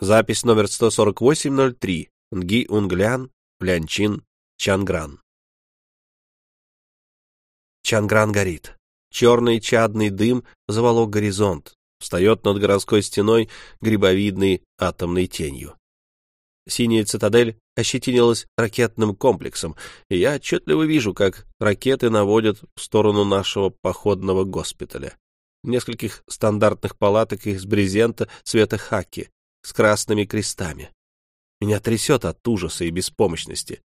Запись номер 14803. Нги Унглян, Плянчин, Чангран. Чангран горит. Черный чадный дым заволок горизонт. Встает над городской стеной грибовидной атомной тенью. Синяя цитадель ощетинилась ракетным комплексом, и я отчетливо вижу, как ракеты наводят в сторону нашего походного госпиталя. Нескольких стандартных палаток из брезента цвета хаки с красными крестами. Меня трясет от ужаса и беспомощности.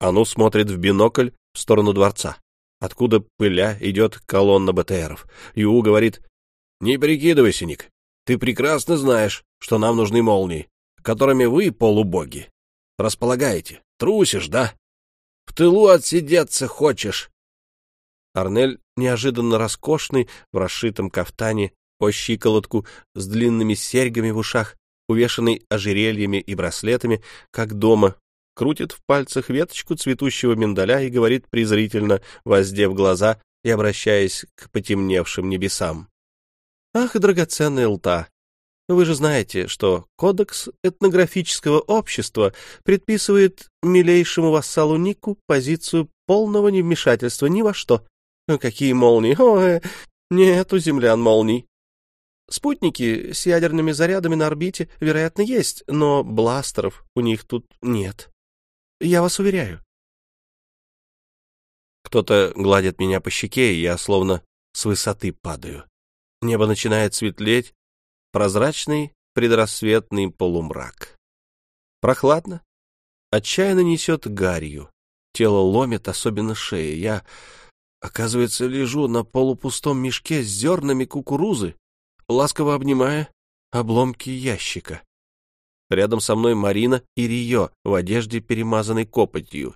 Ану смотрит в бинокль в сторону дворца, откуда пыля идет колонна БТРов. Ю говорит, «Не прикидывайся, Ник, ты прекрасно знаешь, что нам нужны молнии, которыми вы, полубоги, располагаете. Трусишь, да? В тылу отсидеться хочешь». Арнель, неожиданно роскошный, в расшитом кафтане, по щиколотку, с длинными серьгами в ушах, увешанный ожерельями и браслетами, как дома, крутит в пальцах веточку цветущего миндаля и говорит презрительно, воздев глаза и обращаясь к потемневшим небесам. «Ах, драгоценная лта! Вы же знаете, что Кодекс этнографического общества предписывает милейшему вассалу Нику позицию полного невмешательства ни во что. Какие молнии! Ой, нет у землян молний. Спутники с ядерными зарядами на орбите, вероятно, есть, но бластеров у них тут нет. Я вас уверяю. Кто-то гладит меня по щеке, и я словно с высоты падаю. Небо начинает светлеть, прозрачный предрассветный полумрак. Прохладно, отчаянно несет гарью. Тело ломит, особенно шея. Я, оказывается, лежу на полупустом мешке с зернами кукурузы, ласково обнимая обломки ящика. Рядом со мной Марина и Рио в одежде, перемазанной копотью,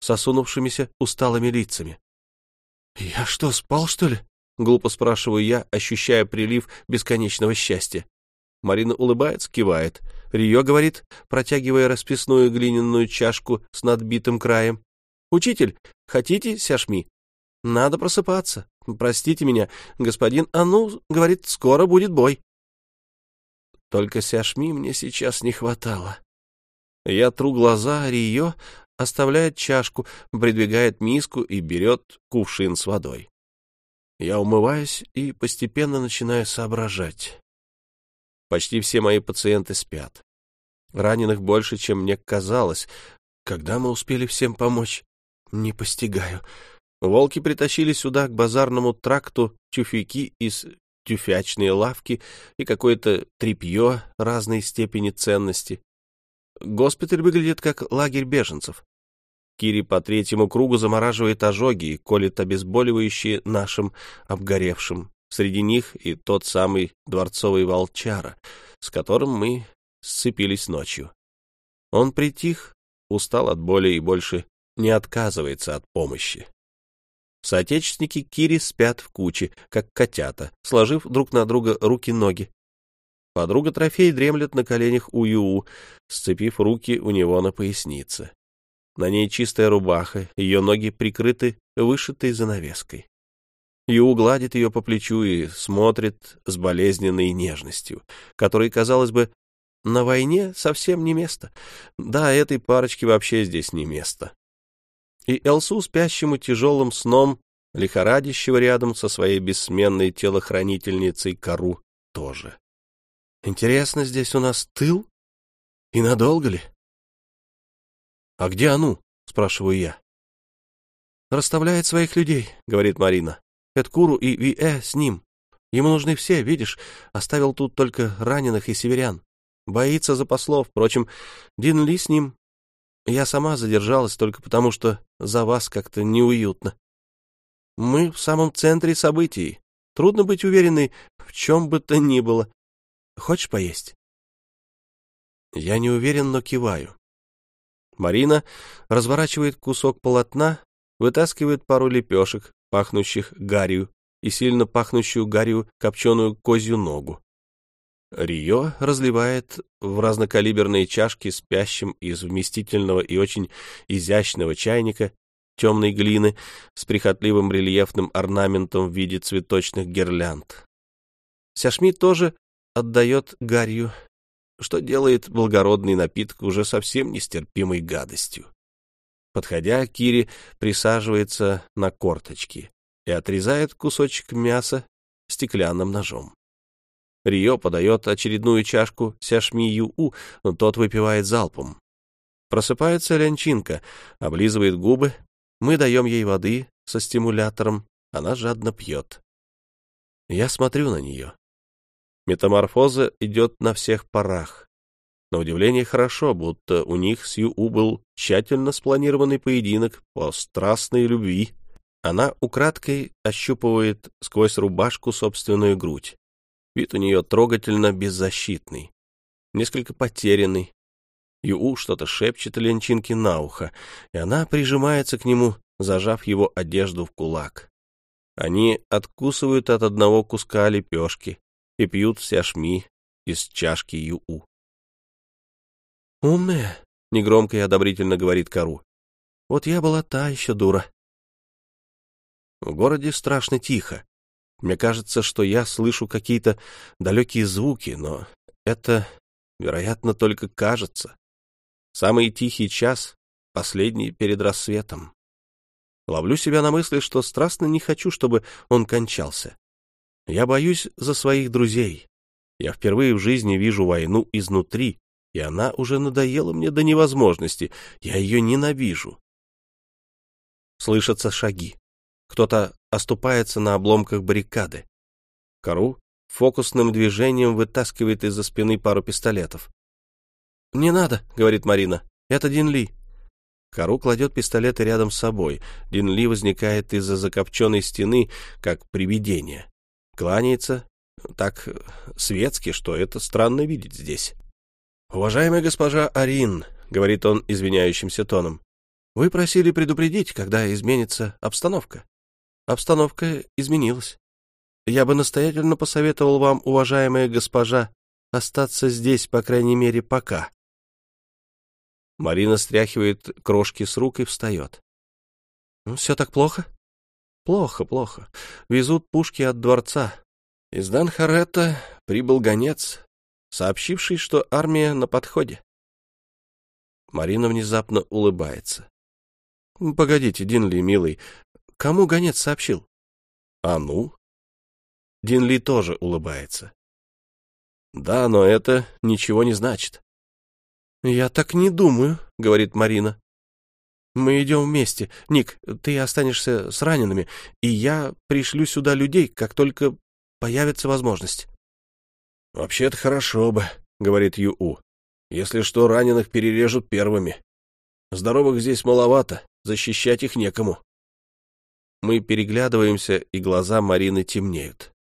с осунувшимися усталыми лицами. — Я что, спал, что ли? — глупо спрашиваю я, ощущая прилив бесконечного счастья. Марина улыбается, кивает. Рио говорит, протягивая расписную глиняную чашку с надбитым краем. — Учитель, хотите сяшми? Надо просыпаться. Простите меня, господин Ану говорит, скоро будет бой. Только сяшми мне сейчас не хватало. Я тру глаза, Рио оставляет чашку, придвигает миску и берет кувшин с водой. Я умываюсь и постепенно начинаю соображать. Почти все мои пациенты спят. Раненых больше, чем мне казалось. Когда мы успели всем помочь? Не постигаю. Волки притащили сюда, к базарному тракту, тюфяки из тюфячной лавки и какое-то тряпье разной степени ценности. Госпиталь выглядит как лагерь беженцев. Кири по третьему кругу замораживает ожоги и колет обезболивающие нашим обгоревшим. Среди них и тот самый дворцовый волчара, с которым мы сцепились ночью. Он притих, устал от боли и больше не отказывается от помощи. Соотечественники Кири спят в куче, как котята, сложив друг на друга руки-ноги. Подруга трофей дремлет на коленях у Ю, сцепив руки у него на пояснице. На ней чистая рубаха, ее ноги прикрыты вышитой занавеской. Ю гладит ее по плечу и смотрит с болезненной нежностью, которой, казалось бы, на войне совсем не место. Да, этой парочке вообще здесь не место и Элсу, спящему тяжелым сном, лихорадящего рядом со своей бессменной телохранительницей Кару, тоже. Интересно, здесь у нас тыл? И надолго ли? — А где Ану? — спрашиваю я. — Расставляет своих людей, — говорит Марина. — Эткуру и Виэ с ним. Ему нужны все, видишь, оставил тут только раненых и северян. Боится за послов, впрочем, Дин Ли с ним, я сама задержалась только потому, что за вас как-то неуютно. Мы в самом центре событий. Трудно быть уверенной в чем бы то ни было. Хочешь поесть? Я не уверен, но киваю. Марина разворачивает кусок полотна, вытаскивает пару лепешек, пахнущих гарью, и сильно пахнущую гарью копченую козью ногу. Рио разливает в разнокалиберные чашки спящим из вместительного и очень изящного чайника темной глины с прихотливым рельефным орнаментом в виде цветочных гирлянд. Сяшми тоже отдает гарью. что делает благородный напиток уже совсем нестерпимой гадостью. Подходя, Кири присаживается на корточки и отрезает кусочек мяса стеклянным ножом. Рио подает очередную чашку Сяшми но тот выпивает залпом. Просыпается Лянчинка, облизывает губы, мы даем ей воды со стимулятором, она жадно пьет. Я смотрю на нее. Метаморфоза идет на всех парах. На удивление хорошо, будто у них с Ю-У был тщательно спланированный поединок по страстной любви. Она украдкой ощупывает сквозь рубашку собственную грудь. Вид у нее трогательно беззащитный, несколько потерянный. Ю что-то шепчет Ленчинке на ухо, и она прижимается к нему, зажав его одежду в кулак. Они откусывают от одного куска лепешки и пьют сяшми из чашки Ю-У. «Умная», — негромко и одобрительно говорит Кару. «Вот я была та еще дура». В городе страшно тихо. Мне кажется, что я слышу какие-то далекие звуки, но это, вероятно, только кажется. Самый тихий час, последний перед рассветом. Ловлю себя на мысли, что страстно не хочу, чтобы он кончался. Я боюсь за своих друзей. Я впервые в жизни вижу войну изнутри, и она уже надоела мне до невозможности. Я ее ненавижу. Слышатся шаги. Кто-то оступается на обломках баррикады. Кару фокусным движением вытаскивает из-за спины пару пистолетов. «Не надо», — говорит Марина, — «это Дин Ли». Кару кладет пистолеты рядом с собой. Дин Ли возникает из-за закопченной стены, как привидение. Кланяется так светски, что это странно видеть здесь. «Уважаемая госпожа Арин», — говорит он извиняющимся тоном, — «вы просили предупредить, когда изменится обстановка» обстановка изменилась. Я бы настоятельно посоветовал вам, уважаемая госпожа, остаться здесь, по крайней мере, пока. Марина стряхивает крошки с рук и встает. Ну, все так плохо? Плохо, плохо. Везут пушки от дворца. Из Данхарета прибыл гонец, сообщивший, что армия на подходе. Марина внезапно улыбается. — Погодите, Динли, милый, Кому гонец сообщил? А ну? Дин Ли тоже улыбается. Да, но это ничего не значит. Я так не думаю, говорит Марина. Мы идем вместе. Ник, ты останешься с ранеными, и я пришлю сюда людей, как только появится возможность. Вообще-то хорошо бы, говорит Ю-У. Если что, раненых перережут первыми. Здоровых здесь маловато, защищать их некому. Мы переглядываемся, и глаза Марины темнеют.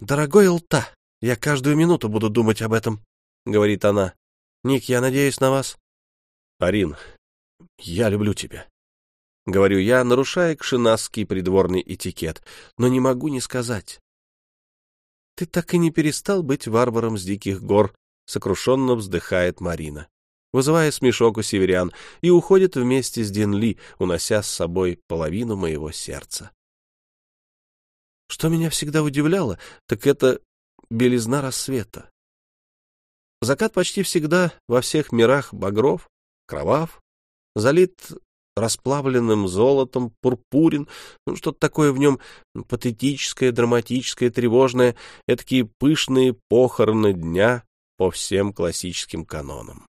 «Дорогой Лта, я каждую минуту буду думать об этом», — говорит она. «Ник, я надеюсь на вас». «Арин, я люблю тебя», — говорю я, нарушая кшинасский придворный этикет, но не могу не сказать. «Ты так и не перестал быть варваром с диких гор», — сокрушенно вздыхает Марина вызывая смешок у северян, и уходит вместе с Динли, унося с собой половину моего сердца. Что меня всегда удивляло, так это белизна рассвета. Закат почти всегда во всех мирах багров, кровав, залит расплавленным золотом, пурпурин, ну, что-то такое в нем патетическое, драматическое, тревожное, такие пышные похороны дня по всем классическим канонам.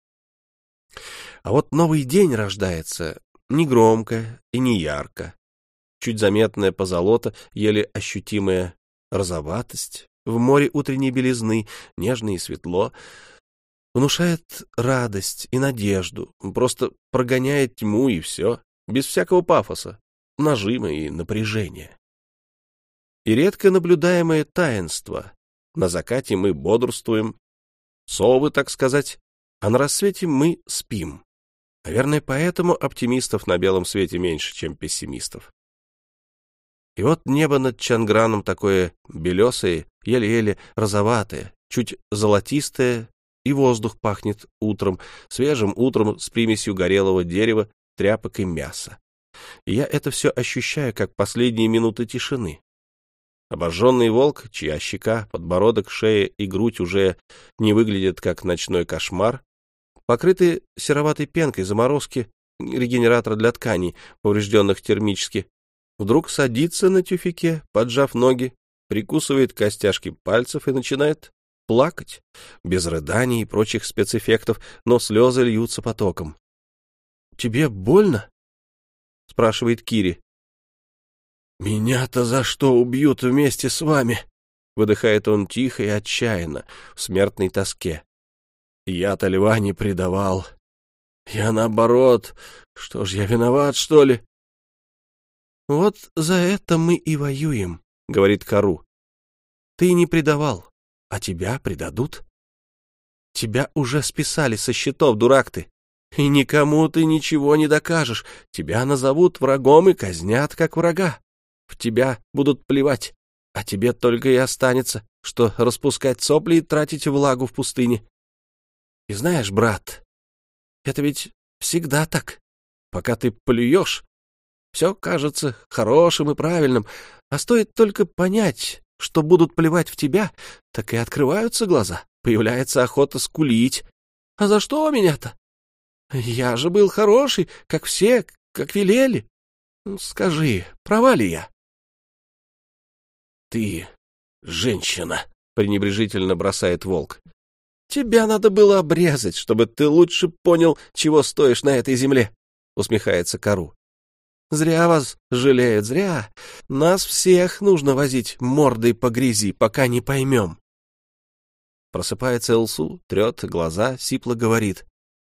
А вот новый день рождается не громко и не ярко. Чуть заметная позолота, еле ощутимая розоватость, в море утренней белизны, нежно и светло, внушает радость и надежду, просто прогоняет тьму и все, без всякого пафоса, нажима и напряжения. И редко наблюдаемое таинство. На закате мы бодрствуем, совы, так сказать, а на рассвете мы спим. Наверное, поэтому оптимистов на белом свете меньше, чем пессимистов. И вот небо над Чанграном такое белесое, еле-еле розоватое, чуть золотистое, и воздух пахнет утром, свежим утром с примесью горелого дерева, тряпок и мяса. И я это все ощущаю, как последние минуты тишины. Обожженный волк, чья щека, подбородок, шея и грудь уже не выглядят как ночной кошмар, покрыты сероватой пенкой заморозки регенератора для тканей, поврежденных термически, вдруг садится на тюфике, поджав ноги, прикусывает костяшки пальцев и начинает плакать, без рыданий и прочих спецэффектов, но слезы льются потоком. — Тебе больно? — спрашивает Кири. «Меня-то за что убьют вместе с вами?» — выдыхает он тихо и отчаянно, в смертной тоске. «Я-то льва не предавал. Я наоборот. Что ж, я виноват, что ли?» «Вот за это мы и воюем», — говорит Кару. «Ты не предавал, а тебя предадут. Тебя уже списали со счетов, дурак ты. И никому ты ничего не докажешь. Тебя назовут врагом и казнят, как врага. В тебя будут плевать, а тебе только и останется, что распускать сопли и тратить влагу в пустыне. И знаешь, брат, это ведь всегда так. Пока ты плюешь, все кажется хорошим и правильным, а стоит только понять, что будут плевать в тебя, так и открываются глаза, появляется охота скулить. А за что меня-то? Я же был хороший, как все, как велели. Скажи, права ли я? ты женщина, — пренебрежительно бросает волк. — Тебя надо было обрезать, чтобы ты лучше понял, чего стоишь на этой земле, — усмехается Кару. — Зря вас жалеют, зря. Нас всех нужно возить мордой по грязи, пока не поймем. Просыпается Элсу, трет глаза, сипло говорит.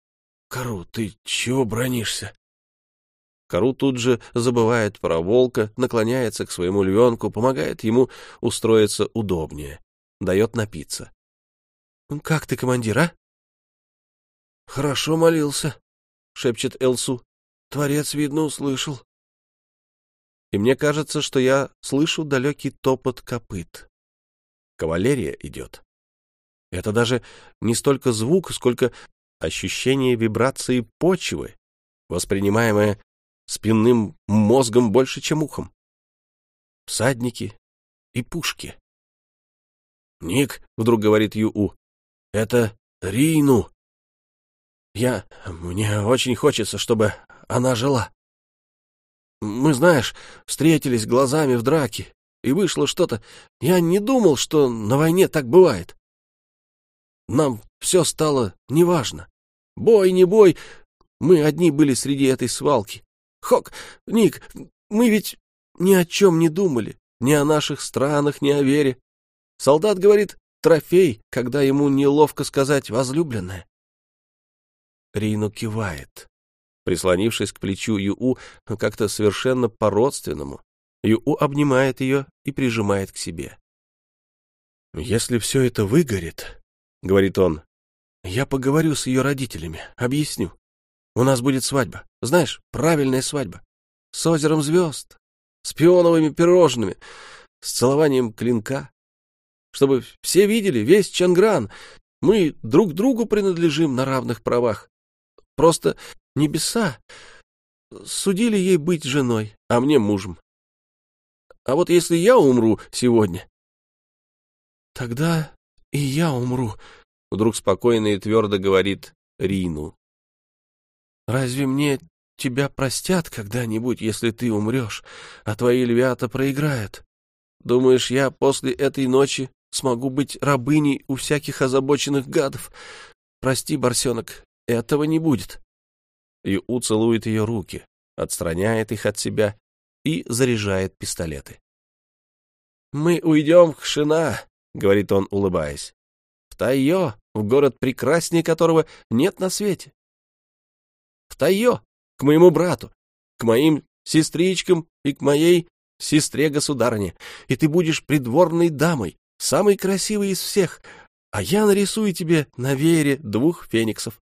— Кару, ты чего бронишься? Кару тут же забывает про волка, наклоняется к своему львенку, помогает ему устроиться удобнее, дает напиться. «Ну, — Как ты, командир, а? — Хорошо молился, — шепчет Элсу. — Творец, видно, услышал. И мне кажется, что я слышу далекий топот копыт. Кавалерия идет. Это даже не столько звук, сколько ощущение вибрации почвы, воспринимаемое спинным мозгом больше, чем ухом. Всадники и пушки. «Ник», — вдруг говорит Ю-У, — «это Рину. Я... Мне очень хочется, чтобы она жила. Мы, знаешь, встретились глазами в драке, и вышло что-то. Я не думал, что на войне так бывает. Нам все стало неважно. Бой, не бой, мы одни были среди этой свалки. Хок, Ник, мы ведь ни о чем не думали, ни о наших странах, ни о вере. Солдат говорит «трофей», когда ему неловко сказать «возлюбленная». Рину кивает, прислонившись к плечу Ю как-то совершенно по-родственному. Ю обнимает ее и прижимает к себе. «Если все это выгорит, — говорит он, — я поговорю с ее родителями, объясню. У нас будет свадьба. Знаешь, правильная свадьба. С озером звезд, с пионовыми пирожными, с целованием клинка. Чтобы все видели весь Чангран. Мы друг другу принадлежим на равных правах. Просто небеса судили ей быть женой, а мне мужем. А вот если я умру сегодня... — Тогда и я умру, — вдруг спокойно и твердо говорит Рину. Разве мне тебя простят когда-нибудь, если ты умрешь, а твои львята проиграют? Думаешь, я после этой ночи смогу быть рабыней у всяких озабоченных гадов? Прости, барсенок, этого не будет. Ю целует ее руки, отстраняет их от себя и заряжает пистолеты. «Мы уйдем в Хшина», — говорит он, улыбаясь. «В Тайо, в город прекраснее которого нет на свете в Тайо, к моему брату, к моим сестричкам и к моей сестре-государыне, и ты будешь придворной дамой, самой красивой из всех, а я нарисую тебе на вере двух фениксов.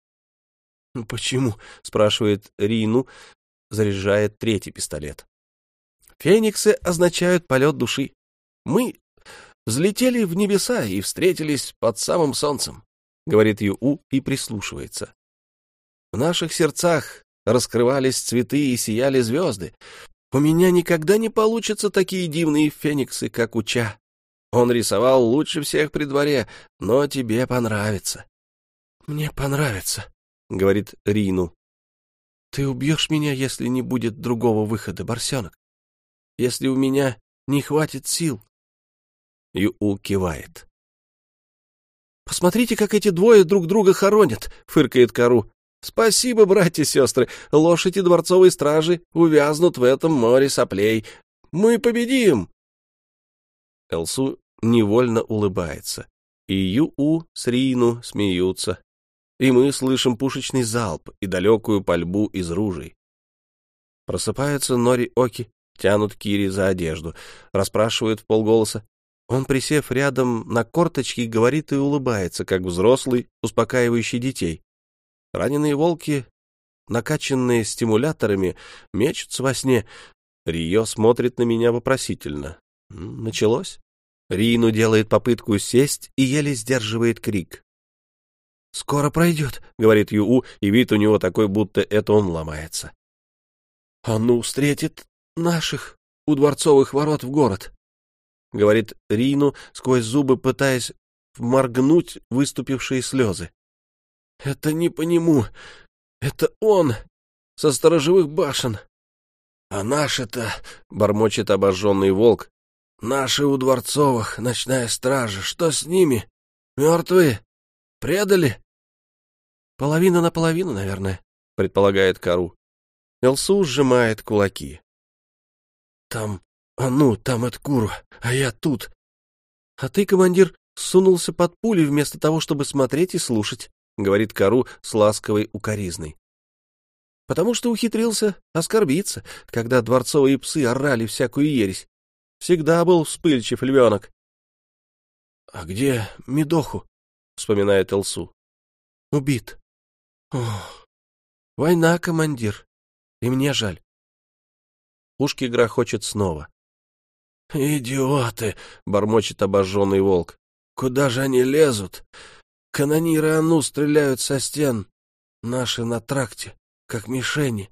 «Ну, — Почему? — спрашивает Рину, заряжая третий пистолет. — Фениксы означают полет души. Мы взлетели в небеса и встретились под самым солнцем, — говорит Ю и прислушивается. В наших сердцах раскрывались цветы и сияли звезды. У меня никогда не получатся такие дивные фениксы, как у Ча. Он рисовал лучше всех при дворе, но тебе понравится. — Мне понравится, — говорит Рину. — Ты убьешь меня, если не будет другого выхода, барсенок. Если у меня не хватит сил. Ю кивает. «Посмотрите, как эти двое друг друга хоронят!» — фыркает Кару. «Спасибо, братья и сестры! Лошади дворцовой стражи увязнут в этом море соплей. Мы победим!» Элсу невольно улыбается, и Ю-У с Рину смеются, и мы слышим пушечный залп и далекую пальбу из ружей. Просыпаются Нори Оки, тянут Кири за одежду, расспрашивают в полголоса, он, присев рядом на корточки, говорит и улыбается, как взрослый, успокаивающий детей. Раненые волки, накачанные стимуляторами, мечутся во сне. Рио смотрит на меня вопросительно. Началось? Рину делает попытку сесть и еле сдерживает крик. «Скоро пройдет», — говорит Ю, и вид у него такой, будто это он ломается. «А ну, встретит наших у дворцовых ворот в город. — говорит Рину, сквозь зубы пытаясь вморгнуть выступившие слезы. — Это не по нему. Это он, со сторожевых башен. — А наши-то, — бормочет обожженный волк, — наши у Дворцовых, ночная стража, что с ними? Мертвые? Предали? — Половина на половину, наверное, — предполагает Кару. Элсу сжимает кулаки. — Там а ну, там Эдкуру, а я тут. А ты, командир, сунулся под пули вместо того, чтобы смотреть и слушать, — говорит Кару с ласковой укоризной. Потому что ухитрился оскорбиться, когда дворцовые псы орали всякую ересь. Всегда был вспыльчив львенок. — А где Медоху? — вспоминает Элсу. — Убит. — Ох, война, командир, и мне жаль. Пушки грохочет снова. «Идиоты!» — бормочет обожженный волк. «Куда же они лезут? Канониры Ану стреляют со стен. Наши на тракте, как мишени».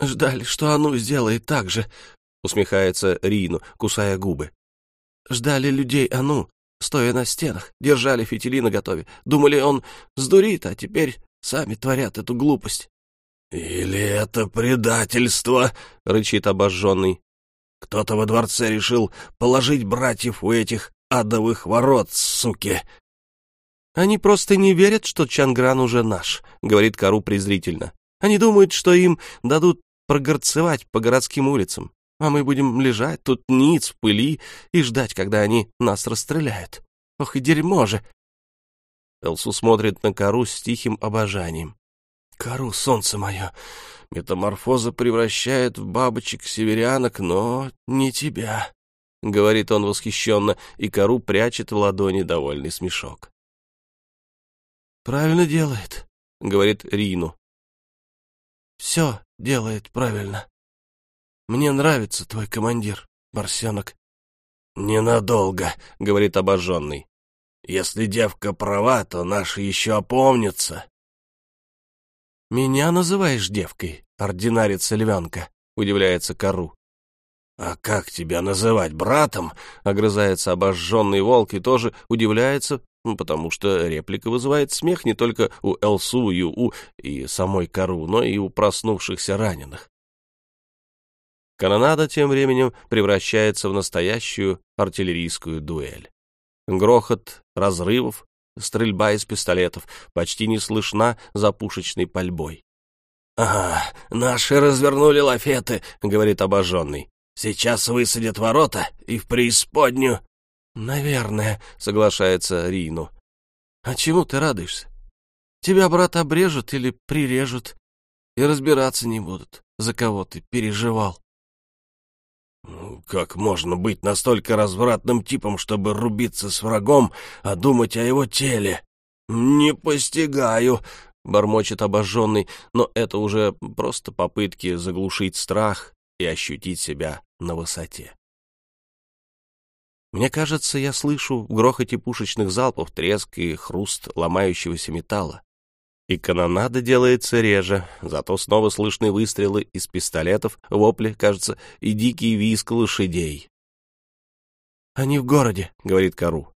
«Ждали, что Ану сделает так же», — усмехается Рину, кусая губы. «Ждали людей Ану, стоя на стенах, держали фитили наготове. Думали, он сдурит, а теперь сами творят эту глупость». «Или это предательство?» — рычит обожженный. Кто-то во дворце решил положить братьев у этих адовых ворот, суки. Они просто не верят, что Чангран уже наш, говорит Кару презрительно. Они думают, что им дадут прогорцевать по городским улицам, а мы будем лежать тут ниц в пыли и ждать, когда они нас расстреляют. Ох и дерьмо же! Элсу смотрит на Кару с тихим обожанием. «Кару, солнце мое, Метаморфоза превращает в бабочек-северянок, но не тебя, — говорит он восхищенно, и кору прячет в ладони довольный смешок. — Правильно делает, — говорит Рину. — Все делает правильно. Мне нравится твой командир, Барсенок. — Ненадолго, — говорит обожженный. — Если девка права, то наши еще опомнятся. — Меня называешь девкой, ординарец львянка? — удивляется Кару. — А как тебя называть, братом? — огрызается обожженный волк и тоже удивляется, ну, потому что реплика вызывает смех не только у Элсу, Ю и самой Кару, но и у проснувшихся раненых. Канонада тем временем превращается в настоящую артиллерийскую дуэль. Грохот разрывов, Стрельба из пистолетов почти не слышна за пушечной пальбой. — Ага, наши развернули лафеты, — говорит обожженный. — Сейчас высадят ворота и в преисподнюю. — Наверное, — соглашается Рину. — А чему ты радуешься? Тебя, брат, обрежут или прирежут, и разбираться не будут, за кого ты переживал. Как можно быть настолько развратным типом, чтобы рубиться с врагом, а думать о его теле? Не постигаю, бормочет обожженный, но это уже просто попытки заглушить страх и ощутить себя на высоте. Мне кажется, я слышу в грохоте пушечных залпов треск и хруст ломающегося металла. И канонада делается реже, зато снова слышны выстрелы из пистолетов, вопли, кажется, и дикий визг лошадей. «Они в городе», — говорит Кару.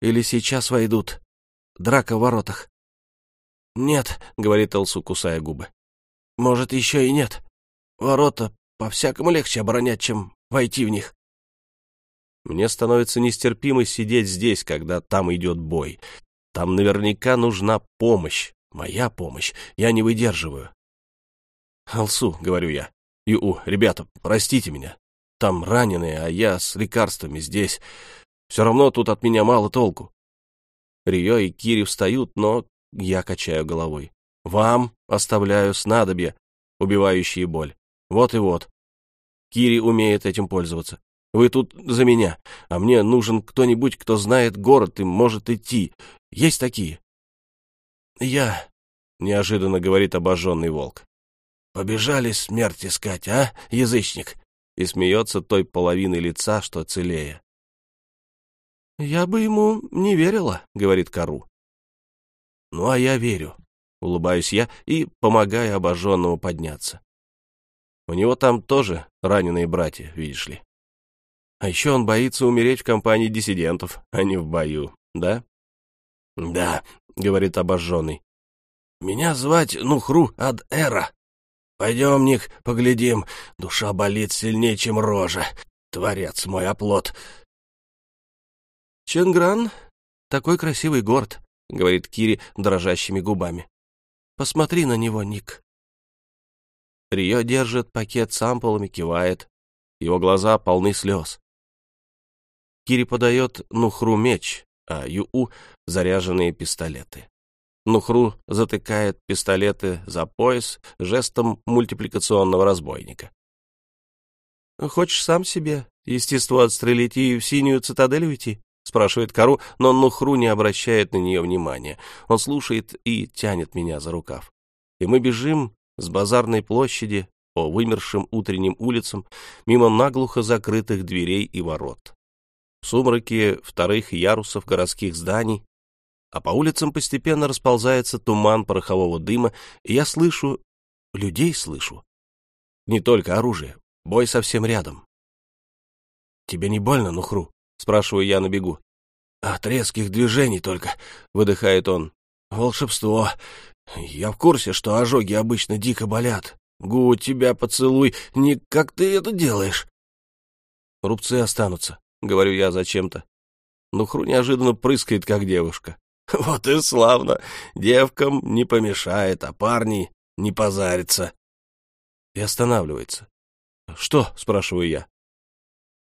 «Или сейчас войдут. Драка в воротах». «Нет», — говорит Элсу, кусая губы. «Может, еще и нет. Ворота по-всякому легче оборонять, чем войти в них». Мне становится нестерпимо сидеть здесь, когда там идет бой. Там наверняка нужна помощь, моя помощь. Я не выдерживаю. «Алсу», — говорю я, — «Ю, ребята, простите меня. Там раненые, а я с лекарствами здесь. Все равно тут от меня мало толку». Рио и Кири встают, но я качаю головой. «Вам оставляю снадобья, убивающие боль. Вот и вот. Кири умеет этим пользоваться. Вы тут за меня, а мне нужен кто-нибудь, кто знает город и может идти. Есть такие?» «Я», — неожиданно говорит обожженный волк. «Побежали смерть искать, а, язычник?» И смеется той половиной лица, что целее. «Я бы ему не верила», — говорит Кару. «Ну, а я верю», — улыбаюсь я и помогаю обожженному подняться. У него там тоже раненые братья, видишь ли. А еще он боится умереть в компании диссидентов, а не в бою, да? — Да, — говорит обожженный. — Меня звать Нухру Ад-Эра. Пойдем, Ник, поглядим. Душа болит сильнее, чем рожа. Творец мой оплот. — Ченгран — такой красивый город, — говорит Кири дрожащими губами. — Посмотри на него, Ник. Рио держит пакет с ампулами, кивает. Его глаза полны слез. Кири подает Нухру меч, а Юу — заряженные пистолеты. Нухру затыкает пистолеты за пояс жестом мультипликационного разбойника. «Хочешь сам себе естество отстрелить и в синюю цитадель уйти?» — спрашивает Кару, но Нухру не обращает на нее внимания. Он слушает и тянет меня за рукав. И мы бежим с базарной площади по вымершим утренним улицам мимо наглухо закрытых дверей и ворот в сумраке вторых ярусов городских зданий, а по улицам постепенно расползается туман порохового дыма, и я слышу, людей слышу. Не только оружие, бой совсем рядом. «Тебе не больно, Нухру?» — спрашиваю я на бегу. «От резких движений только», — выдыхает он. «Волшебство. Я в курсе, что ожоги обычно дико болят. Гу, тебя поцелуй. Не как ты это делаешь?» «Рубцы останутся», говорю я зачем-то. Нухру неожиданно прыскает, как девушка. Вот и славно. Девкам не помешает, а парни не позарится. И останавливается. «Что?» — спрашиваю я.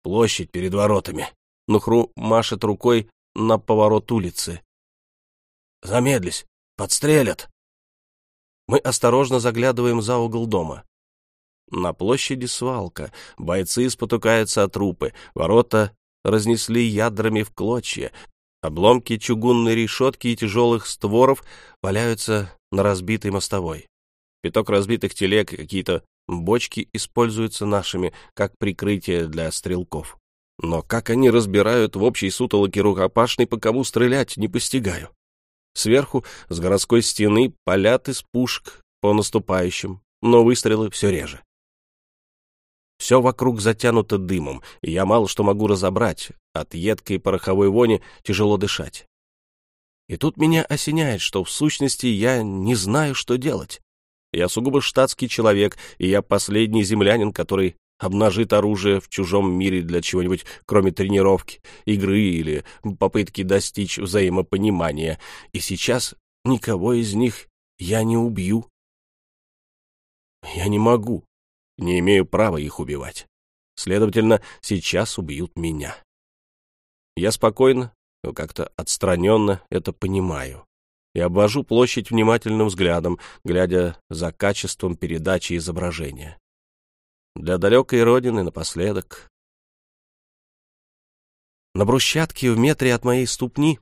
«Площадь перед воротами». Нухру машет рукой на поворот улицы. «Замедлись, подстрелят». Мы осторожно заглядываем за угол дома. На площади свалка, бойцы спотыкаются от трупы, ворота разнесли ядрами в клочья. Обломки чугунной решетки и тяжелых створов валяются на разбитой мостовой. Пяток разбитых телег и какие-то бочки используются нашими как прикрытие для стрелков. Но как они разбирают в общей сутолоке рукопашной, по кому стрелять, не постигаю. Сверху, с городской стены, палят из пушек по наступающим, но выстрелы все реже. Все вокруг затянуто дымом, и я мало что могу разобрать. От едкой пороховой вони тяжело дышать. И тут меня осеняет, что в сущности я не знаю, что делать. Я сугубо штатский человек, и я последний землянин, который обнажит оружие в чужом мире для чего-нибудь, кроме тренировки, игры или попытки достичь взаимопонимания. И сейчас никого из них я не убью. Я не могу не имею права их убивать. Следовательно, сейчас убьют меня. Я спокойно, но как-то отстраненно это понимаю и обвожу площадь внимательным взглядом, глядя за качеством передачи изображения. Для далекой родины напоследок. На брусчатке в метре от моей ступни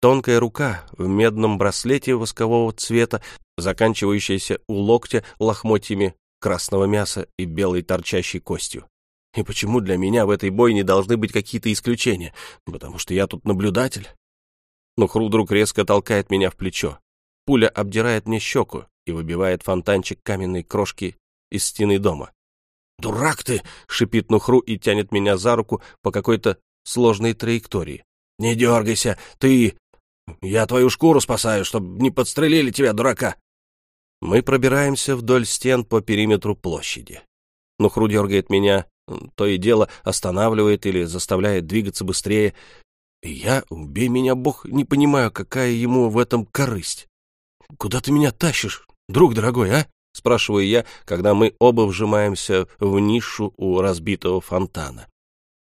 тонкая рука в медном браслете воскового цвета, заканчивающаяся у локтя лохмотьями красного мяса и белой торчащей костью. И почему для меня в этой бойне должны быть какие-то исключения? Потому что я тут наблюдатель. Но Хру вдруг резко толкает меня в плечо. пуля обдирает мне щеку и выбивает фонтанчик каменной крошки из стены дома. «Дурак ты!» — шипит Нухру и тянет меня за руку по какой-то сложной траектории. «Не дергайся! Ты... Я твою шкуру спасаю, чтобы не подстрелили тебя, дурака!» Мы пробираемся вдоль стен по периметру площади. Нухру дергает меня, то и дело останавливает или заставляет двигаться быстрее. И я, убей меня, бог, не понимаю, какая ему в этом корысть. «Куда ты меня тащишь, друг дорогой, а?» — спрашиваю я, когда мы оба вжимаемся в нишу у разбитого фонтана.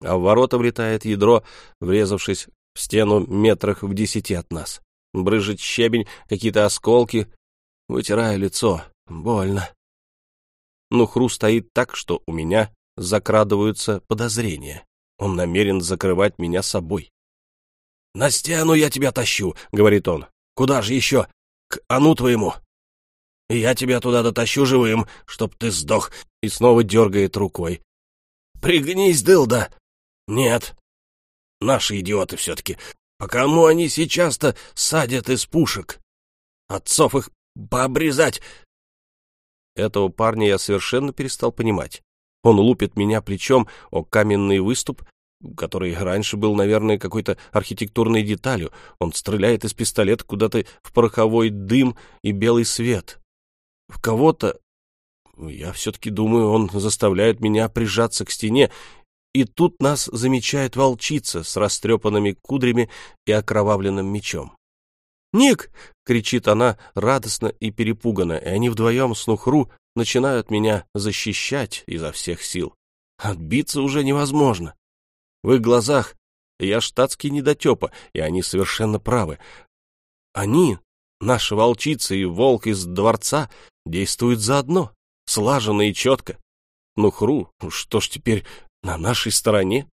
А в ворота влетает ядро, врезавшись в стену метрах в десяти от нас. Брыжет щебень, какие-то осколки. Вытираю лицо. Больно. Нухру стоит так, что у меня закрадываются подозрения. Он намерен закрывать меня собой. «На стену я тебя тащу», — говорит он. «Куда же еще? К Ану твоему. И я тебя туда дотащу живым, чтоб ты сдох». И снова дергает рукой. «Пригнись, дылда!» «Нет. Наши идиоты все-таки. По кому они сейчас-то садят из пушек? Отцов их пообрезать!» Этого парня я совершенно перестал понимать. Он лупит меня плечом о каменный выступ, который раньше был, наверное, какой-то архитектурной деталью. Он стреляет из пистолета куда-то в пороховой дым и белый свет. В кого-то... Я все-таки думаю, он заставляет меня прижаться к стене, и тут нас замечает волчица с растрепанными кудрями и окровавленным мечом. «Ник!» — кричит она радостно и перепуганно, и они вдвоем с Нухру начинают меня защищать изо всех сил. Отбиться уже невозможно. В их глазах я штатский недотепа, и они совершенно правы. Они, наша волчица и волк из дворца, действуют заодно, слаженно и четко. Нухру, что ж теперь на нашей стороне?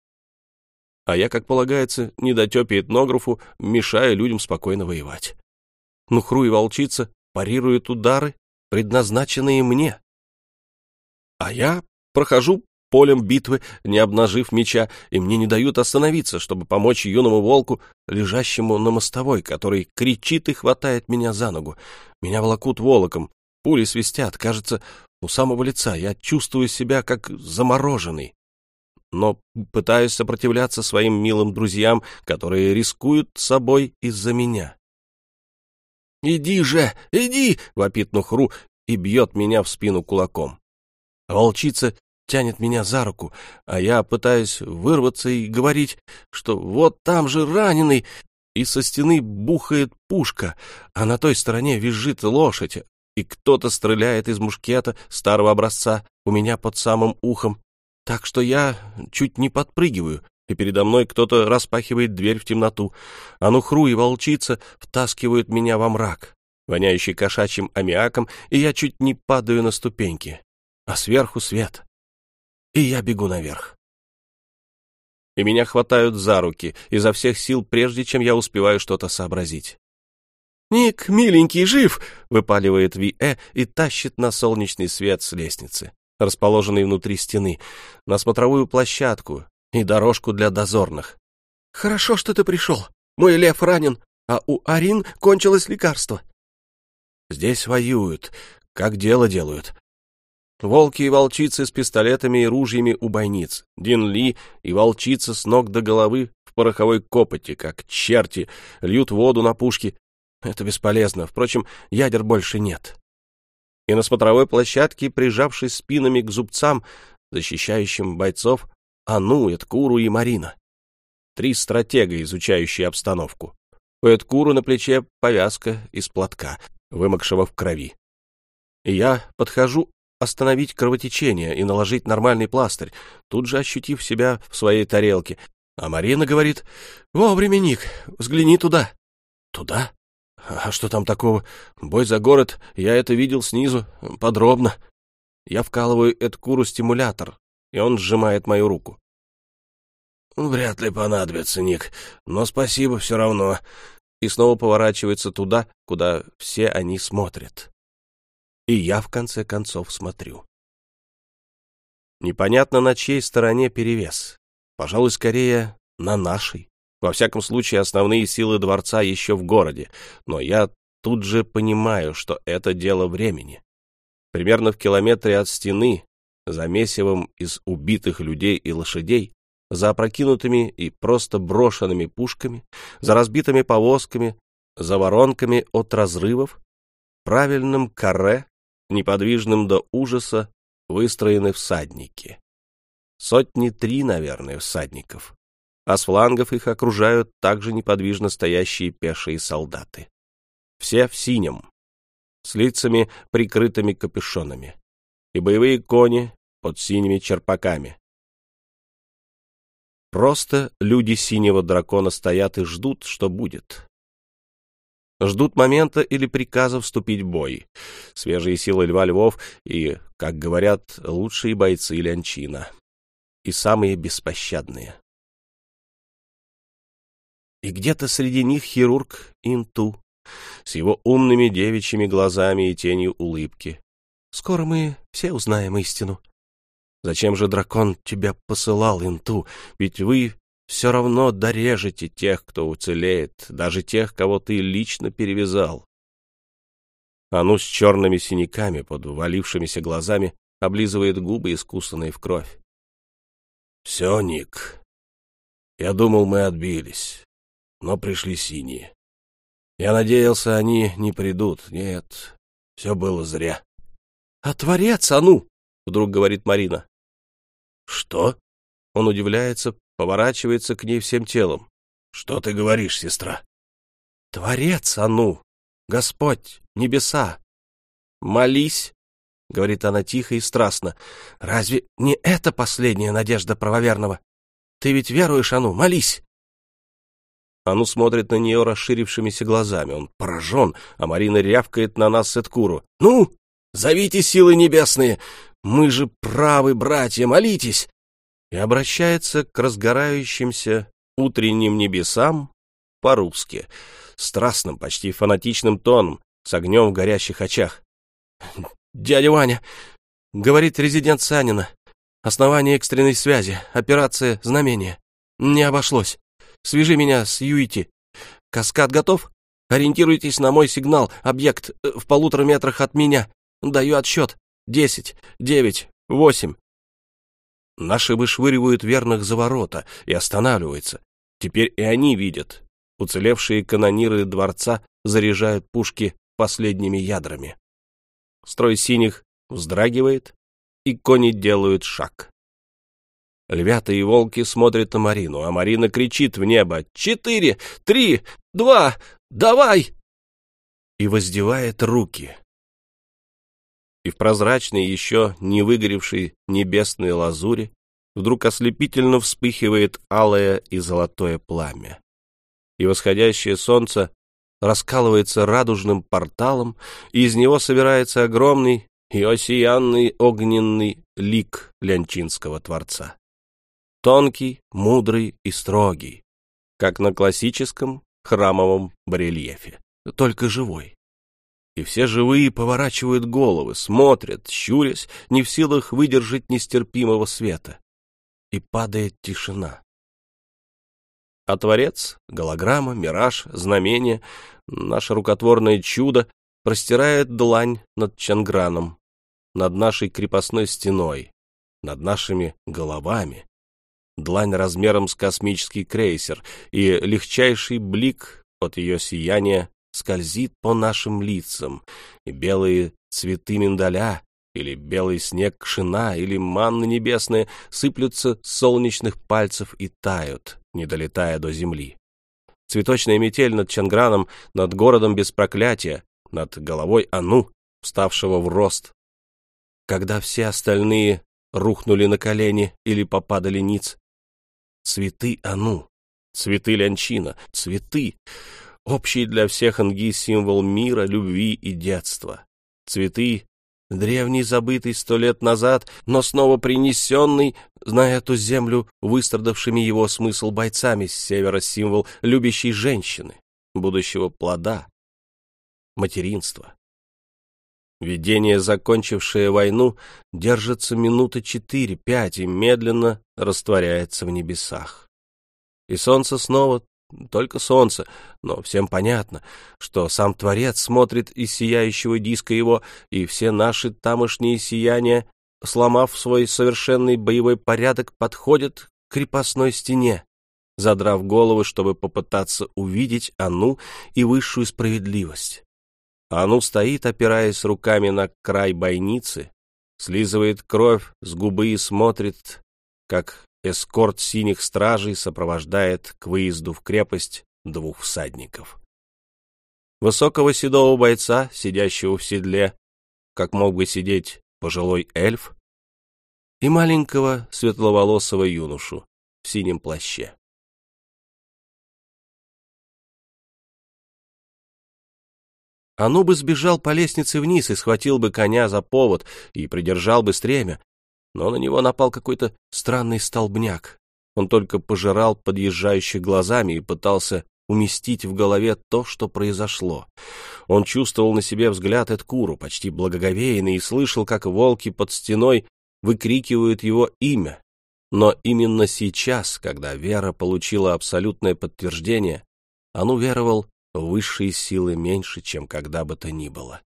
А я, как полагается, недотепе этнографу, мешаю людям спокойно воевать. Нухру и волчица парируют удары, предназначенные мне. А я прохожу полем битвы, не обнажив меча, и мне не дают остановиться, чтобы помочь юному волку, лежащему на мостовой, который кричит и хватает меня за ногу. Меня волокут волоком, пули свистят, кажется, у самого лица. Я чувствую себя как замороженный но пытаюсь сопротивляться своим милым друзьям, которые рискуют собой из-за меня. «Иди же, иди!» — вопит Нухру и бьет меня в спину кулаком. Волчица тянет меня за руку, а я пытаюсь вырваться и говорить, что вот там же раненый, и со стены бухает пушка, а на той стороне визжит лошадь, и кто-то стреляет из мушкета старого образца у меня под самым ухом так что я чуть не подпрыгиваю, и передо мной кто-то распахивает дверь в темноту, а Нухру и волчица втаскивают меня во мрак, воняющий кошачьим аммиаком, и я чуть не падаю на ступеньки, а сверху свет, и я бегу наверх. И меня хватают за руки изо всех сил, прежде чем я успеваю что-то сообразить. «Ник, миленький, жив!» — выпаливает Ви-Э и тащит на солнечный свет с лестницы расположенный внутри стены, на смотровую площадку и дорожку для дозорных. «Хорошо, что ты пришел. Мой лев ранен, а у Арин кончилось лекарство». «Здесь воюют, как дело делают», Волки и волчицы с пистолетами и ружьями у бойниц, Дин Ли и волчица с ног до головы в пороховой копоти, как черти, льют воду на пушки. Это бесполезно, впрочем, ядер больше нет и на смотровой площадке, прижавшись спинами к зубцам, защищающим бойцов, Ану, Эдкуру и Марина. Три стратега, изучающие обстановку. У Эдкуру на плече повязка из платка, вымокшего в крови. И я подхожу остановить кровотечение и наложить нормальный пластырь, тут же ощутив себя в своей тарелке. А Марина говорит, «Вовремя, Ник, взгляни туда». «Туда?» А что там такого? Бой за город, я это видел снизу, подробно. Я вкалываю Эдкуру стимулятор, и он сжимает мою руку. Вряд ли понадобится, Ник, но спасибо все равно. И снова поворачивается туда, куда все они смотрят. И я в конце концов смотрю. Непонятно, на чьей стороне перевес. Пожалуй, скорее, на нашей. Во всяком случае, основные силы дворца еще в городе, но я тут же понимаю, что это дело времени. Примерно в километре от стены, за месивом из убитых людей и лошадей, за опрокинутыми и просто брошенными пушками, за разбитыми повозками, за воронками от разрывов, правильным каре, неподвижным до ужаса, выстроены всадники. Сотни три, наверное, всадников. А с флангов их окружают также неподвижно стоящие пешие солдаты. Все в синем, с лицами, прикрытыми капюшонами. И боевые кони под синими черпаками. Просто люди синего дракона стоят и ждут, что будет. Ждут момента или приказа вступить в бой. Свежие силы Льва Львов и, как говорят, лучшие бойцы Лянчина. И самые беспощадные. И где-то среди них хирург Инту, с его умными девичьими глазами и тенью улыбки. Скоро мы все узнаем истину. Зачем же дракон тебя посылал, Инту? Ведь вы все равно дорежете тех, кто уцелеет, даже тех, кого ты лично перевязал. Ану с черными синяками под увалившимися глазами облизывает губы, искусанные в кровь. — Все, Ник. Я думал, мы отбились, но пришли синие. Я надеялся, они не придут. Нет, все было зря. — А творец, а ну! — вдруг говорит Марина. — Что? Он удивляется, поворачивается к ней всем телом. — Что ты говоришь, сестра? — Творец, а ну! Господь, небеса! Молись! — говорит она тихо и страстно. — Разве не это последняя надежда правоверного? Ты ведь веруешь, Ану, молись! Ану смотрит на нее расширившимися глазами. Он поражен, а Марина рявкает на нас Сеткуру. «Ну, зовите силы небесные! Мы же правы, братья, молитесь!» И обращается к разгорающимся утренним небесам по-русски, страстным, почти фанатичным тоном, с огнем в горящих очах. «Дядя Ваня!» — говорит резидент Санина. «Основание экстренной связи, операция «Знамение». Не обошлось. Свяжи меня с Юити. Каскад готов? Ориентируйтесь на мой сигнал. Объект э, в полутора метрах от меня. Даю отсчет. Десять, девять, восемь. Наши вышвыривают верных за ворота и останавливаются. Теперь и они видят. Уцелевшие канониры дворца заряжают пушки последними ядрами. Строй синих вздрагивает, и кони делают шаг. Львята и волки смотрят на Марину, а Марина кричит в небо «Четыре! Три! Два! Давай!» и воздевает руки. И в прозрачной, еще не выгоревшей небесной лазури вдруг ослепительно вспыхивает алое и золотое пламя. И восходящее солнце раскалывается радужным порталом, и из него собирается огромный и осиянный огненный лик Лянчинского Творца тонкий, мудрый и строгий, как на классическом храмовом барельефе, только живой. И все живые поворачивают головы, смотрят, щурясь, не в силах выдержать нестерпимого света. И падает тишина. А Творец, голограмма, мираж, знамение, наше рукотворное чудо простирает длань над Чанграном, над нашей крепостной стеной, над нашими головами, длань размером с космический крейсер, и легчайший блик от ее сияния скользит по нашим лицам, и белые цветы миндаля или белый снег кшина или манна небесная сыплются с солнечных пальцев и тают, не долетая до земли. Цветочная метель над Чанграном, над городом без проклятия, над головой Ану, вставшего в рост. Когда все остальные рухнули на колени или попадали ниц, Цветы Ану, цветы Лянчина, цветы, общий для всех анги символ мира, любви и детства. Цветы, древний, забытый сто лет назад, но снова принесенный, зная эту землю, выстрадавшими его смысл бойцами с севера символ любящей женщины, будущего плода, материнства. Видение, закончившее войну, держится минуты четыре-пять и медленно растворяется в небесах. И солнце снова только солнце, но всем понятно, что сам Творец смотрит из сияющего диска его, и все наши тамошние сияния, сломав свой совершенный боевой порядок, подходят к крепостной стене, задрав головы, чтобы попытаться увидеть Ану и высшую справедливость. Ану стоит, опираясь руками на край бойницы, слизывает кровь с губы и смотрит, как эскорт синих стражей сопровождает к выезду в крепость двух всадников. Высокого седого бойца, сидящего в седле, как мог бы сидеть пожилой эльф, и маленького светловолосого юношу в синем плаще. Ану бы сбежал по лестнице вниз и схватил бы коня за повод и придержал бы стремя, но на него напал какой-то странный столбняк. Он только пожирал подъезжающих глазами и пытался уместить в голове то, что произошло. Он чувствовал на себе взгляд Эдкуру, почти благоговейный, и слышал, как волки под стеной выкрикивают его имя. Но именно сейчас, когда вера получила абсолютное подтверждение, он уверовал высшие силы меньше, чем когда бы то ни было.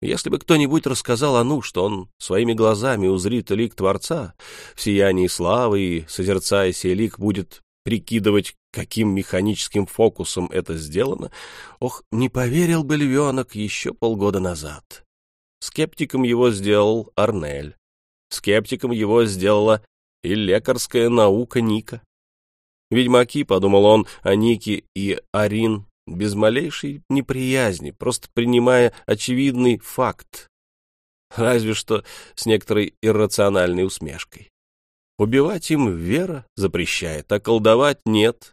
Если бы кто-нибудь рассказал Ану, что он своими глазами узрит лик Творца в сиянии славы и, созерцая сей лик, будет прикидывать, каким механическим фокусом это сделано, ох, не поверил бы львенок еще полгода назад. Скептиком его сделал Арнель. Скептиком его сделала и лекарская наука Ника. Ведьмаки, — подумал он о Нике и Арин, без малейшей неприязни, просто принимая очевидный факт, разве что с некоторой иррациональной усмешкой. Убивать им вера запрещает, а колдовать нет.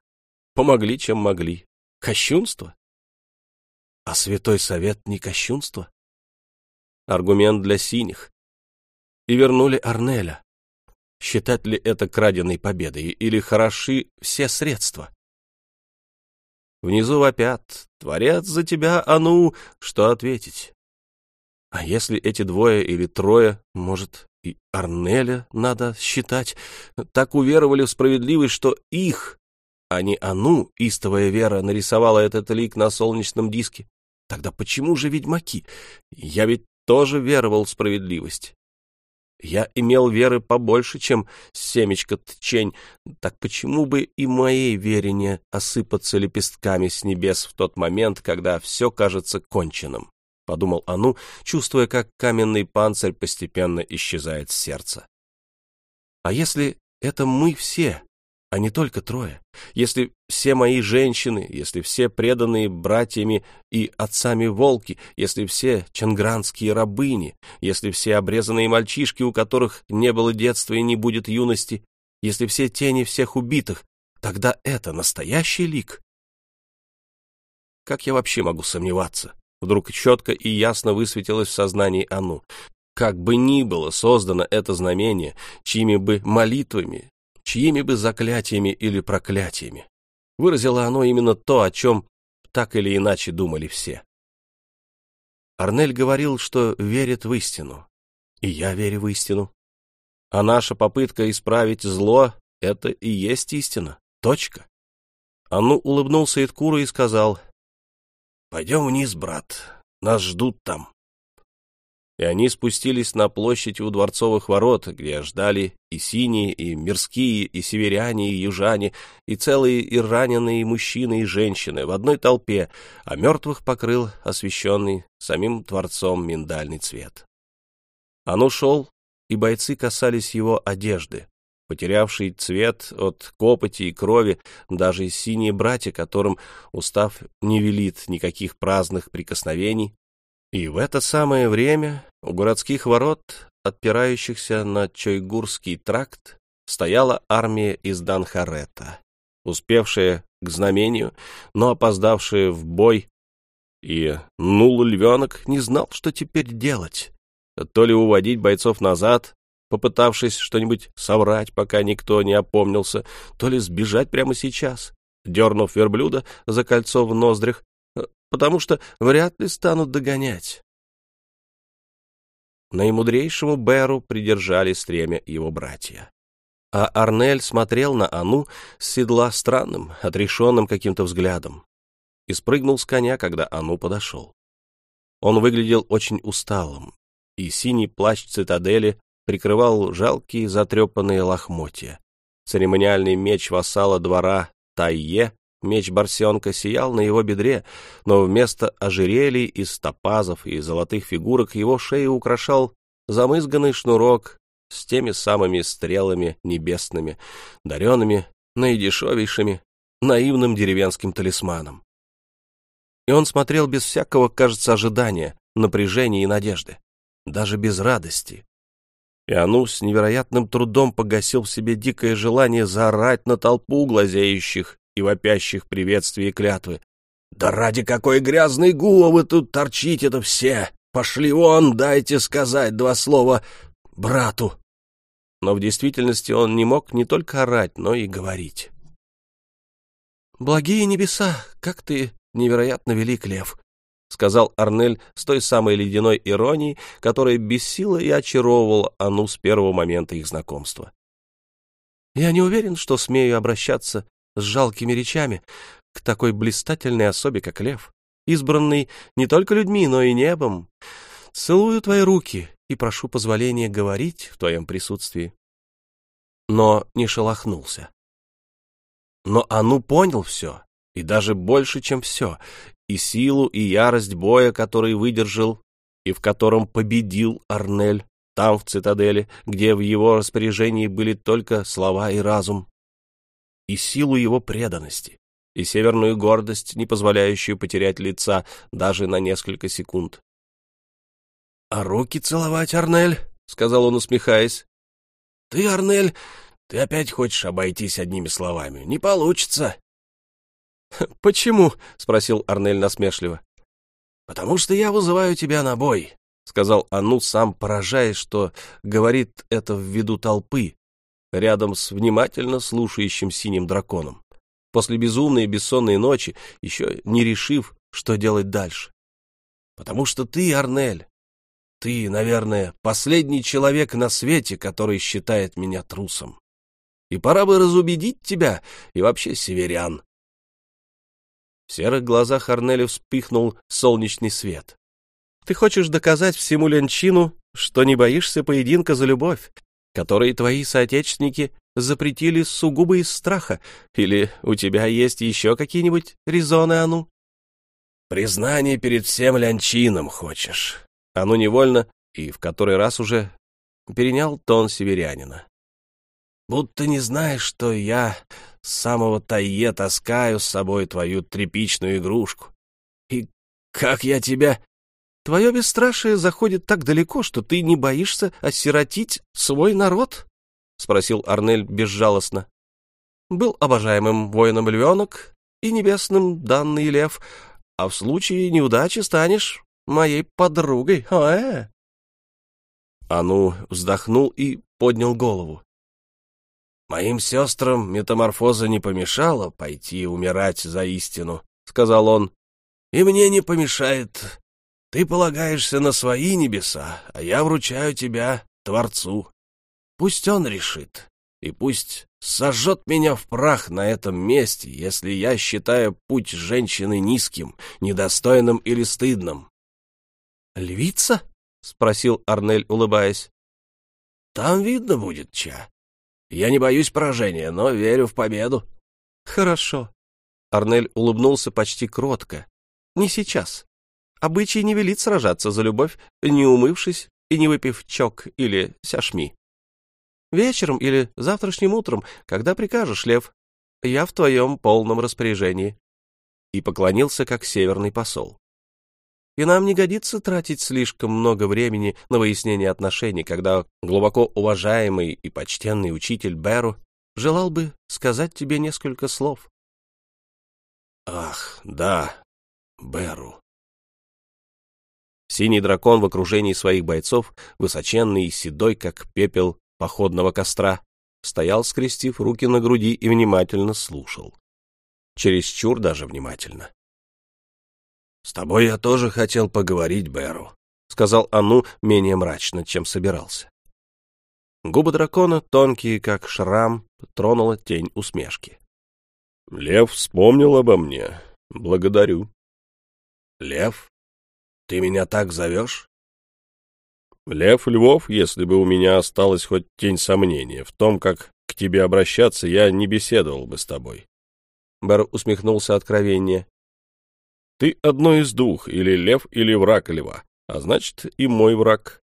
Помогли, чем могли. Кощунство? А святой совет не кощунство? Аргумент для синих. И вернули Арнеля. Считать ли это краденой победой или хороши все средства? Внизу вопят «Творец за тебя, а ну!» Что ответить? А если эти двое или трое, может, и Арнеля надо считать, так уверовали в справедливость, что их, а не Ану, истовая вера, нарисовала этот лик на солнечном диске? Тогда почему же ведьмаки? Я ведь тоже веровал в справедливость. Я имел веры побольше, чем семечко тчень, так почему бы и моей вере не осыпаться лепестками с небес в тот момент, когда все кажется конченным? — подумал Ану, чувствуя, как каменный панцирь постепенно исчезает с сердца. А если это мы все, а не только трое. Если все мои женщины, если все преданные братьями и отцами волки, если все чангранские рабыни, если все обрезанные мальчишки, у которых не было детства и не будет юности, если все тени всех убитых, тогда это настоящий лик. Как я вообще могу сомневаться? Вдруг четко и ясно высветилось в сознании Ану. Как бы ни было создано это знамение, чьими бы молитвами, чьими бы заклятиями или проклятиями. Выразило оно именно то, о чем так или иначе думали все. Арнель говорил, что верит в истину, и я верю в истину. А наша попытка исправить зло — это и есть истина. Точка. Анну улыбнулся Иткуру и сказал, «Пойдем вниз, брат, нас ждут там» и они спустились на площадь у дворцовых ворот, где ждали и синие, и мирские, и северяне, и южане, и целые и раненые мужчины и женщины в одной толпе, а мертвых покрыл освещенный самим Творцом миндальный цвет. Он ушел, и бойцы касались его одежды, потерявший цвет от копоти и крови, даже синие братья, которым устав не велит никаких праздных прикосновений, и в это самое время у городских ворот, отпирающихся на Чойгурский тракт, стояла армия из Данхарета, успевшая к знамению, но опоздавшая в бой, и Нул Львенок не знал, что теперь делать. То ли уводить бойцов назад, попытавшись что-нибудь соврать, пока никто не опомнился, то ли сбежать прямо сейчас, дернув верблюда за кольцо в ноздрях, потому что вряд ли станут догонять. Наимудрейшему Беру придержали стремя его братья. А Арнель смотрел на Ану с седла странным, отрешенным каким-то взглядом и спрыгнул с коня, когда Ану подошел. Он выглядел очень усталым, и синий плащ цитадели прикрывал жалкие затрепанные лохмотья. Церемониальный меч вассала двора Тайе, меч Барсенка, сиял на его бедре, но вместо ожерелий из топазов и золотых фигурок его шею украшал замызганный шнурок с теми самыми стрелами небесными, даренными наидешевейшими, наивным деревенским талисманом. И он смотрел без всякого, кажется, ожидания, напряжения и надежды, даже без радости. И Ану с невероятным трудом погасил в себе дикое желание заорать на толпу глазеющих и вопящих приветствий и клятвы. «Да ради какой грязной гула вы тут торчите-то все! Пошли вон, дайте сказать два слова брату!» Но в действительности он не мог не только орать, но и говорить. «Благие небеса, как ты невероятно велик, Лев!» — сказал Арнель с той самой ледяной иронией, которая бесила и очаровывала Ану с первого момента их знакомства. «Я не уверен, что смею обращаться с жалкими речами к такой блистательной особе, как Лев, избранный не только людьми, но и небом. Целую твои руки и прошу позволения говорить в твоем присутствии. Но не шелохнулся. Но Ану понял все, и даже больше, чем все, и силу, и ярость боя, который выдержал, и в котором победил Арнель, там, в цитадели, где в его распоряжении были только слова и разум, и силу его преданности, и северную гордость, не позволяющую потерять лица даже на несколько секунд. — А руки целовать, Арнель? — сказал он, усмехаясь. — Ты, Арнель, ты опять хочешь обойтись одними словами. Не получится. — Почему? — спросил Арнель насмешливо. — Потому что я вызываю тебя на бой, — сказал Ану, сам поражаясь, что говорит это в виду толпы, рядом с внимательно слушающим синим драконом. После безумной и бессонной ночи, еще не решив, что делать дальше. Потому что ты, Арнель, ты, наверное, последний человек на свете, который считает меня трусом. И пора бы разубедить тебя и вообще северян. В серых глазах Арнеля вспыхнул солнечный свет. Ты хочешь доказать всему Ленчину, что не боишься поединка за любовь, который твои соотечественники запретили сугубо из страха, или у тебя есть еще какие-нибудь резоны, Ану? Признание перед всем Лянчином хочешь. Ану невольно и в который раз уже перенял тон северянина. Будто не знаешь, что я с самого Тайе таскаю с собой твою тряпичную игрушку. И как я тебя... Твое бесстрашие заходит так далеко, что ты не боишься осиротить свой народ? — спросил Арнель безжалостно. Был обожаемым воином львенок и небесным данный лев, а в случае неудачи станешь моей подругой. О-э! Ану вздохнул и поднял голову. «Моим сестрам метаморфоза не помешала пойти умирать за истину», — сказал он. «И мне не помешает. Ты полагаешься на свои небеса, а я вручаю тебя Творцу. Пусть он решит, и пусть сожжет меня в прах на этом месте, если я считаю путь женщины низким, недостойным или стыдным». «Львица?» — спросил Арнель, улыбаясь. «Там видно будет, Ча. Я не боюсь поражения, но верю в победу. Хорошо. Арнель улыбнулся почти кротко. Не сейчас. Обычай не велит сражаться за любовь, не умывшись и не выпив чок или сяшми. Вечером или завтрашним утром, когда прикажешь, Лев, я в твоем полном распоряжении. И поклонился, как северный посол и нам не годится тратить слишком много времени на выяснение отношений, когда глубоко уважаемый и почтенный учитель Беру желал бы сказать тебе несколько слов. Ах, да, Беру. Синий дракон в окружении своих бойцов, высоченный и седой, как пепел походного костра, стоял, скрестив руки на груди и внимательно слушал. Чересчур даже внимательно. «С тобой я тоже хотел поговорить, Бэру», — сказал Ану менее мрачно, чем собирался. Губы дракона, тонкие, как шрам, тронула тень усмешки. — Лев вспомнил обо мне. Благодарю. — Лев? Ты меня так зовешь? Лев Львов, если бы у меня осталась хоть тень сомнения в том, как к тебе обращаться, я не беседовал бы с тобой. Бэр усмехнулся откровеннее. Ты одно из двух, или лев, или враг льва, а значит, и мой враг.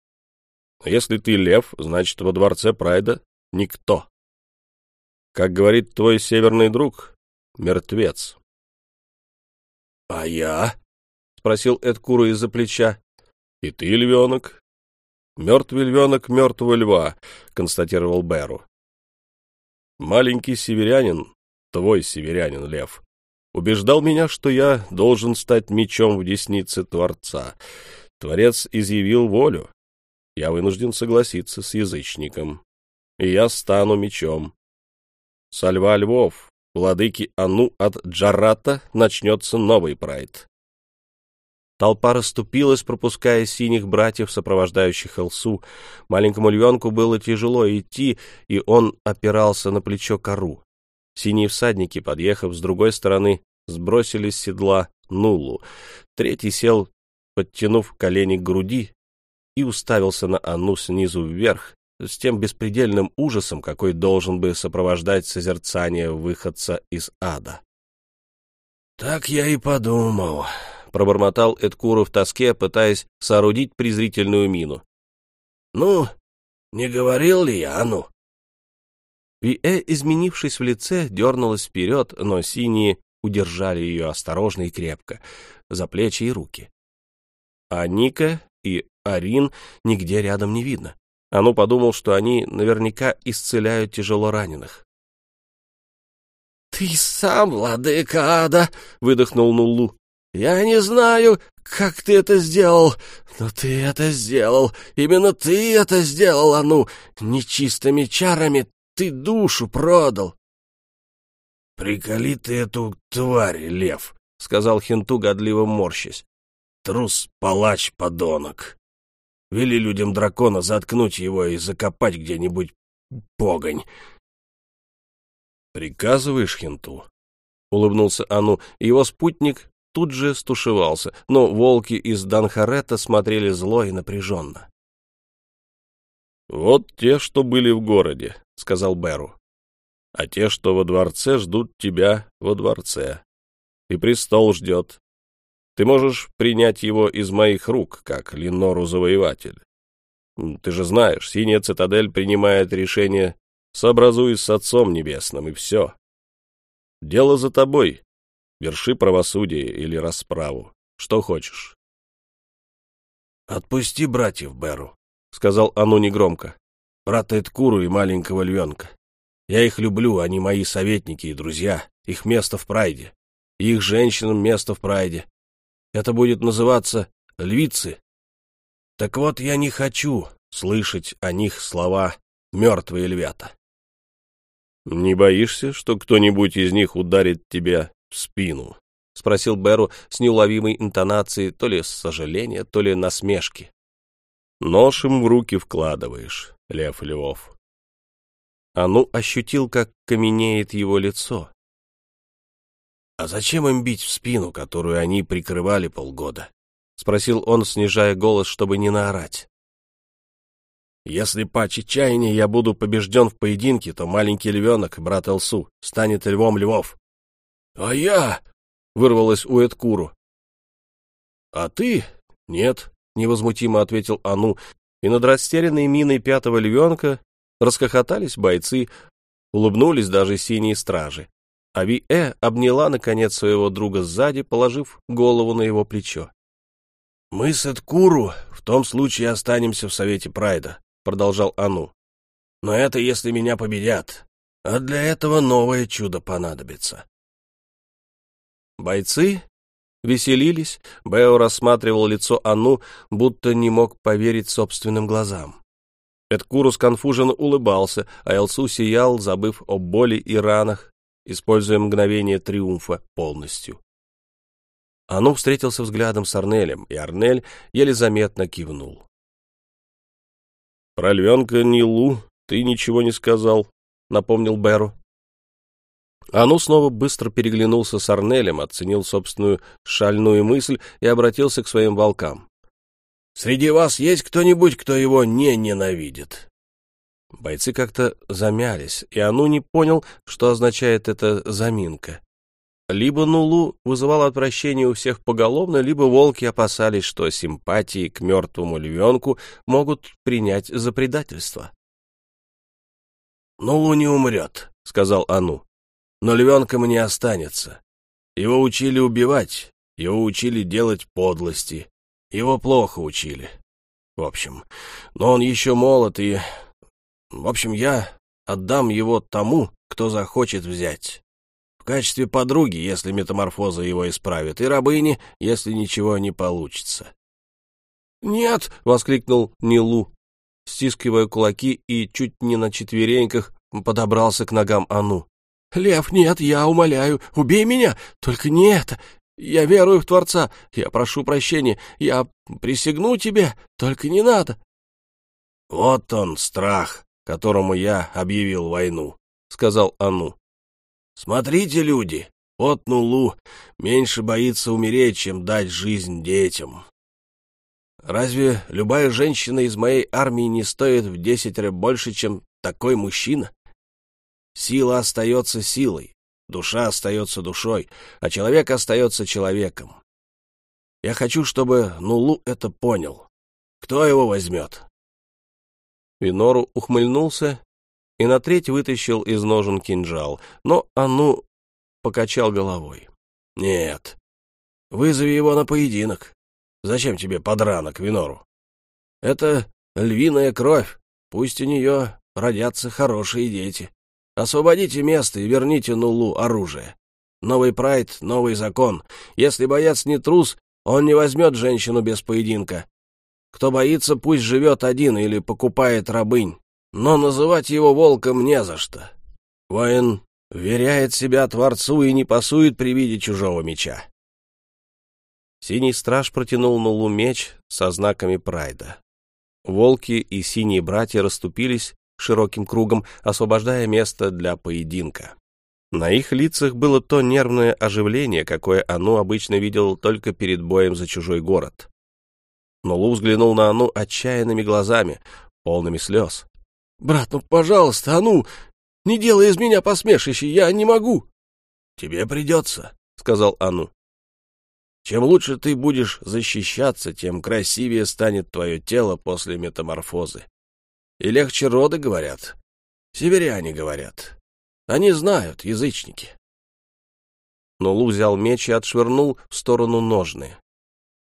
Если ты лев, значит, во дворце Прайда никто. Как говорит твой северный друг, мертвец. — А я? — спросил Эдкура из-за плеча. — И ты, львенок, «Мертвый львенок мертвого льва», — констатировал Беру. «Маленький северянин, твой северянин, лев, убеждал меня, что я должен стать мечом в деснице Творца. Творец изъявил волю. Я вынужден согласиться с язычником. И я стану мечом. Со льва львов, владыки Ану от Джарата, начнется новый прайд. Толпа расступилась, пропуская синих братьев, сопровождающих Элсу. Маленькому львенку было тяжело идти, и он опирался на плечо кору. Синие всадники, подъехав с другой стороны, сбросили с седла Нулу. Третий сел, подтянув колени к груди, и уставился на Анну снизу вверх, с тем беспредельным ужасом, какой должен бы сопровождать созерцание выходца из ада. — Так я и подумал, — пробормотал Эдкуру в тоске, пытаясь соорудить презрительную мину. — Ну, не говорил ли я, ну? Виэ, изменившись в лице, дернулась вперед, но синие удержали ее осторожно и крепко, за плечи и руки. А Ника и Арин нигде рядом не видно. Ану подумал, что они наверняка исцеляют тяжело раненых. — Ты сам, владыка ада! — выдохнул Нуллу. Я не знаю, как ты это сделал, но ты это сделал. Именно ты это сделал, Ану. Нечистыми чарами ты душу продал. — Приколи ты эту тварь, лев, — сказал Хинту, годливо морщась. — Трус, палач, подонок. Вели людям дракона заткнуть его и закопать где-нибудь погонь. — Приказываешь, Хинту? — улыбнулся Ану. Его спутник тут же стушевался, но волки из Данхарета смотрели зло и напряженно. «Вот те, что были в городе», — сказал Беру. «А те, что во дворце, ждут тебя во дворце. И престол ждет. Ты можешь принять его из моих рук, как Ленору-завоеватель. Ты же знаешь, синяя цитадель принимает решение, сообразуясь с Отцом Небесным, и все. Дело за тобой, Верши правосудие или расправу. Что хочешь. — Отпусти братьев, Беру, — сказал Ану негромко. — Брата Эдкуру и маленького львенка. Я их люблю, они мои советники и друзья. Их место в прайде. Их женщинам место в прайде. Это будет называться львицы. Так вот, я не хочу слышать о них слова «мертвые львята». — Не боишься, что кто-нибудь из них ударит тебя в спину? — спросил Беру с неуловимой интонацией то ли сожаления, то ли насмешки. — Нож им в руки вкладываешь, Лев Львов. Ану ощутил, как каменеет его лицо. — А зачем им бить в спину, которую они прикрывали полгода? — спросил он, снижая голос, чтобы не наорать. Если по отчаянию я буду побежден в поединке, то маленький львенок, брат Элсу, станет львом львов. — А я? — вырвалось у Эдкуру. — А ты? — Нет, — невозмутимо ответил Ану, и над растерянной миной пятого львенка расхохотались бойцы, улыбнулись даже синие стражи. А Ви-Э обняла, наконец, своего друга сзади, положив голову на его плечо. — Мы с Эдкуру в том случае останемся в Совете Прайда, — продолжал Ану. — Но это если меня победят, а для этого новое чудо понадобится. Бойцы веселились, Бео рассматривал лицо Анну, будто не мог поверить собственным глазам. Эдкуру сконфуженно улыбался, а Элсу сиял, забыв о боли и ранах, используя мгновение триумфа полностью. Ану встретился взглядом с Арнелем, и Арнель еле заметно кивнул. Про львенка Нилу ты ничего не сказал, — напомнил Беру. Ану снова быстро переглянулся с Арнелем, оценил собственную шальную мысль и обратился к своим волкам. — Среди вас есть кто-нибудь, кто его не ненавидит? Бойцы как-то замялись, и Ану не понял, что означает эта заминка. Либо Нулу вызывал отвращение у всех поголовно, либо волки опасались, что симпатии к мертвому львенку могут принять за предательство. «Нулу не умрет», — сказал Ану, — «но львенком не останется. Его учили убивать, его учили делать подлости, его плохо учили. В общем, но он еще молод и... В общем, я отдам его тому, кто захочет взять» в качестве подруги, если метаморфоза его исправит, и рабыни, если ничего не получится. «Нет!» — воскликнул Нилу, стискивая кулаки и чуть не на четвереньках подобрался к ногам Ану. «Лев, нет, я умоляю, убей меня, только не это. Я верую в Творца, я прошу прощения, я присягну тебе, только не надо». «Вот он, страх, которому я объявил войну», — сказал Ану. Смотрите, люди, вот Нулу меньше боится умереть, чем дать жизнь детям. Разве любая женщина из моей армии не стоит в десять раз больше, чем такой мужчина? Сила остается силой, душа остается душой, а человек остается человеком. Я хочу, чтобы Нулу это понял. Кто его возьмет? Винору ухмыльнулся и на треть вытащил из ножен кинжал, но Ану покачал головой. — Нет, вызови его на поединок. Зачем тебе подранок Винору? Это львиная кровь, пусть у нее родятся хорошие дети. Освободите место и верните Нулу оружие. Новый прайд, новый закон. Если боец не трус, он не возьмет женщину без поединка. Кто боится, пусть живет один или покупает рабынь но называть его волком не за что. Воин веряет себя Творцу и не пасует при виде чужого меча. Синий страж протянул Нулу меч со знаками прайда. Волки и синие братья расступились широким кругом, освобождая место для поединка. На их лицах было то нервное оживление, какое Ану обычно видел только перед боем за чужой город. Но Лу взглянул на Ану отчаянными глазами, полными слез. Брат, ну, пожалуйста, а ну, не делай из меня посмешище, я не могу. — Тебе придется, — сказал Ану. — Чем лучше ты будешь защищаться, тем красивее станет твое тело после метаморфозы. И легче роды, говорят. Северяне говорят. Они знают, язычники. Но Лу взял меч и отшвырнул в сторону ножны.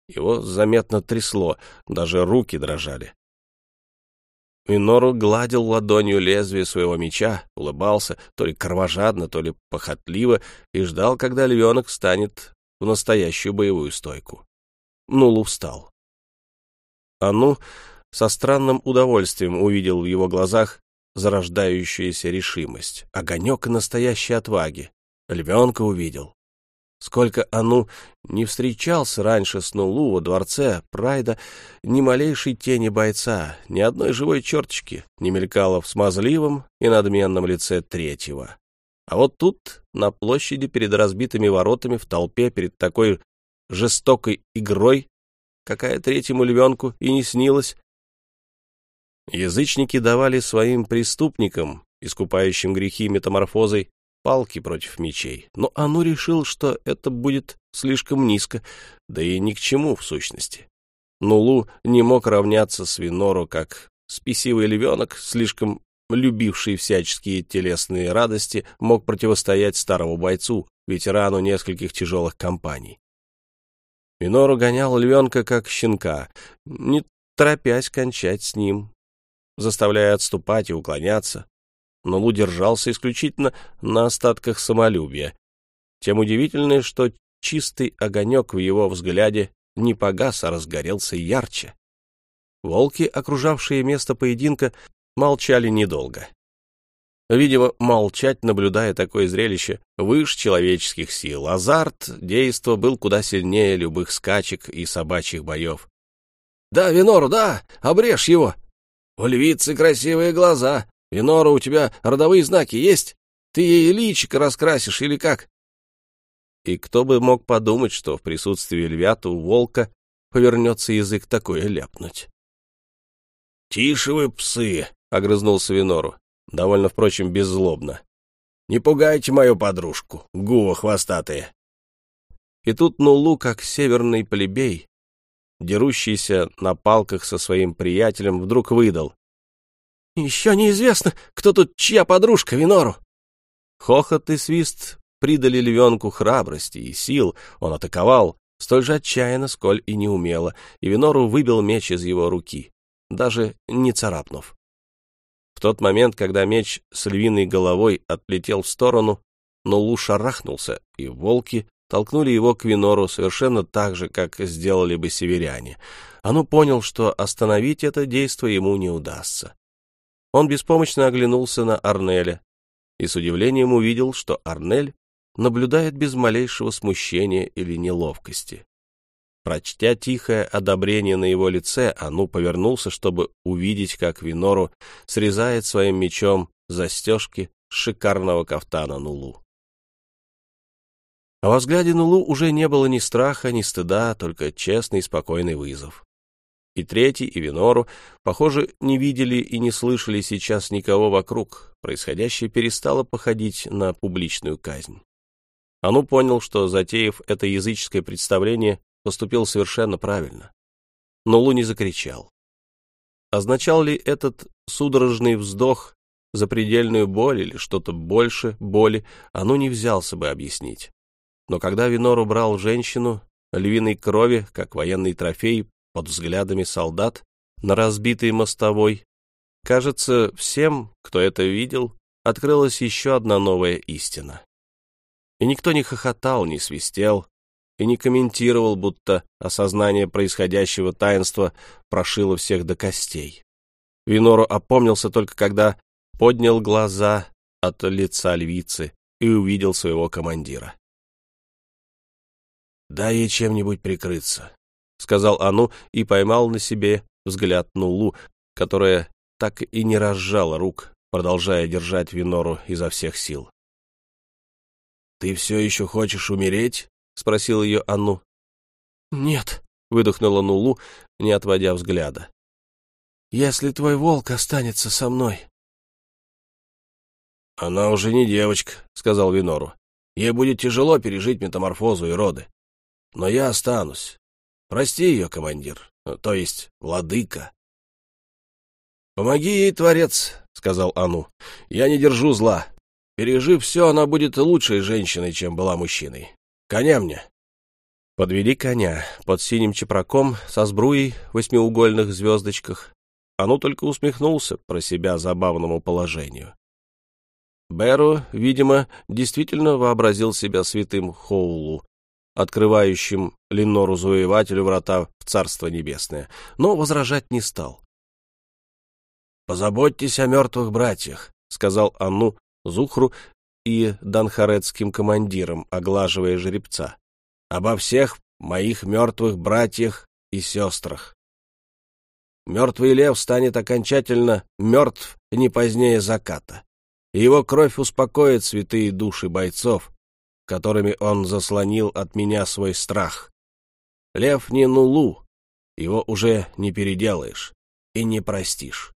Его заметно трясло, даже руки дрожали. Минору гладил ладонью лезвие своего меча, улыбался, то ли кровожадно, то ли похотливо, и ждал, когда львенок встанет в настоящую боевую стойку. Нулу встал. Ану со странным удовольствием увидел в его глазах зарождающуюся решимость, огонек настоящей отваги. Львенка увидел. Сколько Ану не встречался раньше с Нулу во дворце Прайда, ни малейшей тени бойца, ни одной живой черточки не мелькало в смазливом и надменном лице третьего. А вот тут, на площади перед разбитыми воротами, в толпе перед такой жестокой игрой, какая третьему львенку и не снилась, язычники давали своим преступникам, искупающим грехи метаморфозой, палки против мечей, но Ану решил, что это будет слишком низко, да и ни к чему в сущности. Нулу не мог равняться с Винору, как спесивый львенок, слишком любивший всяческие телесные радости, мог противостоять старому бойцу, ветерану нескольких тяжелых кампаний. Винору гонял львенка как щенка, не торопясь кончать с ним, заставляя отступать и уклоняться, но Лу держался исключительно на остатках самолюбия. Тем удивительнее, что чистый огонек в его взгляде не погас, а разгорелся ярче. Волки, окружавшие место поединка, молчали недолго. Видимо, молчать, наблюдая такое зрелище, выше человеческих сил. Азарт действа был куда сильнее любых скачек и собачьих боев. — Да, Винор, да, обрежь его! У львицы красивые глаза, Винора, у тебя родовые знаки есть? Ты ей личико раскрасишь или как? И кто бы мог подумать, что в присутствии львят у волка повернется язык такое ляпнуть. — Тише вы, псы! — огрызнулся Винору, довольно, впрочем, беззлобно. — Не пугайте мою подружку, гува хвостатая. И тут Нулу, как северный плебей, дерущийся на палках со своим приятелем, вдруг выдал. — Еще неизвестно, кто тут чья подружка, Винору. Хохот и свист придали львенку храбрости и сил, он атаковал, столь же отчаянно, сколь и неумело, и Винору выбил меч из его руки, даже не царапнув. В тот момент, когда меч с львиной головой отлетел в сторону, Нулу шарахнулся, и волки толкнули его к Винору совершенно так же, как сделали бы северяне. Ану понял, что остановить это действие ему не удастся. Он беспомощно оглянулся на Арнеля и с удивлением увидел, что Арнель наблюдает без малейшего смущения или неловкости. Прочтя тихое одобрение на его лице, Ану повернулся, чтобы увидеть, как Винору срезает своим мечом застежки шикарного кафтана Нулу. А во взгляде Нулу уже не было ни страха, ни стыда, только честный спокойный вызов. И третий, и Винору, похоже, не видели и не слышали сейчас никого вокруг. Происходящее перестало походить на публичную казнь. Ану понял, что, затеяв это языческое представление, поступил совершенно правильно. Но не закричал. Означал ли этот судорожный вздох запредельную боль или что-то больше боли, Ану не взялся бы объяснить. Но когда Винор убрал женщину, львиной крови, как военный трофей, под взглядами солдат на разбитой мостовой, кажется, всем, кто это видел, открылась еще одна новая истина. И никто не хохотал, не свистел и не комментировал, будто осознание происходящего таинства прошило всех до костей. Винору опомнился только когда поднял глаза от лица львицы и увидел своего командира. «Дай ей чем-нибудь прикрыться», — сказал Ану и поймал на себе взгляд Нулу, которая так и не разжала рук, продолжая держать Винору изо всех сил. «Ты все еще хочешь умереть?» — спросил ее Анну. «Нет», — выдохнула Нулу, не отводя взгляда. «Если твой волк останется со мной...» «Она уже не девочка», — сказал Винору. «Ей будет тяжело пережить метаморфозу и роды. Но я останусь. Прости ее, командир, то есть владыка». «Помоги ей, Творец», — сказал Ану. «Я не держу зла. Пережив все, она будет лучшей женщиной, чем была мужчиной. Коня мне. Подвели коня под синим чепраком со сбруей восьмиугольных звездочках. Ану только усмехнулся про себя забавному положению. Беру, видимо, действительно вообразил себя святым Хоулу, открывающим Ленору-завоевателю врата в Царство Небесное, но возражать не стал. «Позаботьтесь о мертвых братьях», — сказал Анну Зухру и данхарецким командирам, оглаживая жеребца. «Обо всех моих мертвых братьях и сестрах. Мертвый лев станет окончательно мертв не позднее заката, его кровь успокоит святые души бойцов, которыми он заслонил от меня свой страх. Лев не нулу, его уже не переделаешь и не простишь.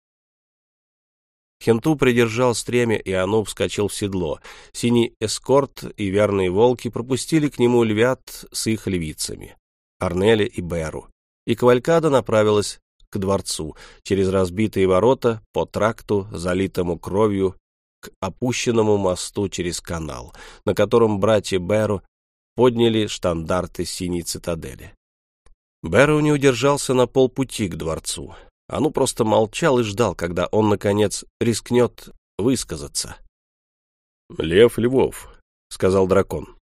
Хенту придержал стремя, и оно вскочил в седло. Синий эскорт и верные волки пропустили к нему львят с их львицами, Арнеля и Беру. И кавалькада направилась к дворцу, через разбитые ворота, по тракту, залитому кровью, к опущенному мосту через канал, на котором братья Беру подняли штандарты синей цитадели. Беру не удержался на полпути к дворцу. А ну просто молчал и ждал, когда он, наконец, рискнет высказаться. — Лев Львов, — сказал дракон.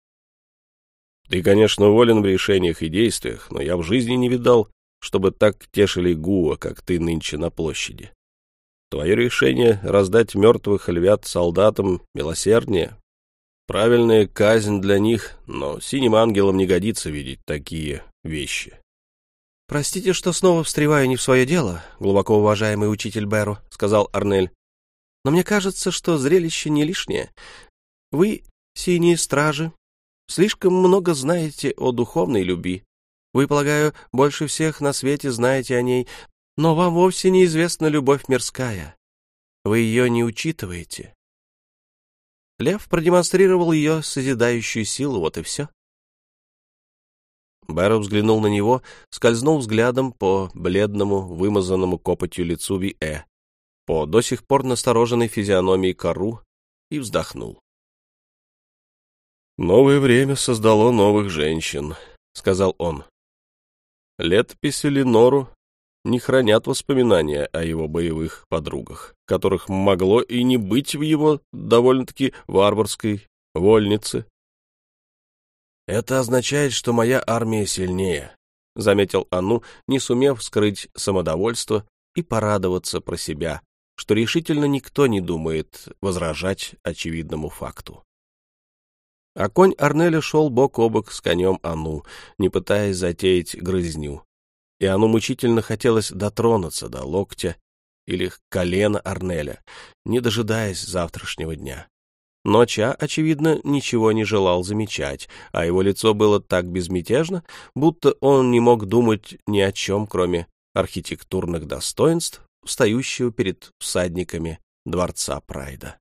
— Ты, конечно, волен в решениях и действиях, но я в жизни не видал, чтобы так тешили Гуа, как ты нынче на площади. Твое решение — раздать мертвых львят солдатам милосерднее. Правильная казнь для них, но синим ангелам не годится видеть такие вещи. — Простите, что снова встреваю не в свое дело, глубоко уважаемый учитель Беру, — сказал Арнель. Но мне кажется, что зрелище не лишнее. Вы, синие стражи, слишком много знаете о духовной любви. Вы, полагаю, больше всех на свете знаете о ней, но вам вовсе неизвестна любовь мирская. Вы ее не учитываете. Лев продемонстрировал ее созидающую силу, вот и все. Бэрроу взглянул на него, скользнул взглядом по бледному, вымазанному копотью лицу Ви-Э, по до сих пор настороженной физиономии Кару и вздохнул. «Новое время создало новых женщин», — сказал он. Летописи Ленору не хранят воспоминания о его боевых подругах, которых могло и не быть в его довольно-таки варварской вольнице. «Это означает, что моя армия сильнее», — заметил Анну, не сумев скрыть самодовольство и порадоваться про себя, что решительно никто не думает возражать очевидному факту. А конь Арнеля шел бок о бок с конем Ану, не пытаясь затеять грызню. И Ану мучительно хотелось дотронуться до локтя или колена Арнеля, не дожидаясь завтрашнего дня. Но Ча, очевидно, ничего не желал замечать, а его лицо было так безмятежно, будто он не мог думать ни о чем, кроме архитектурных достоинств, стоящего перед всадниками дворца Прайда.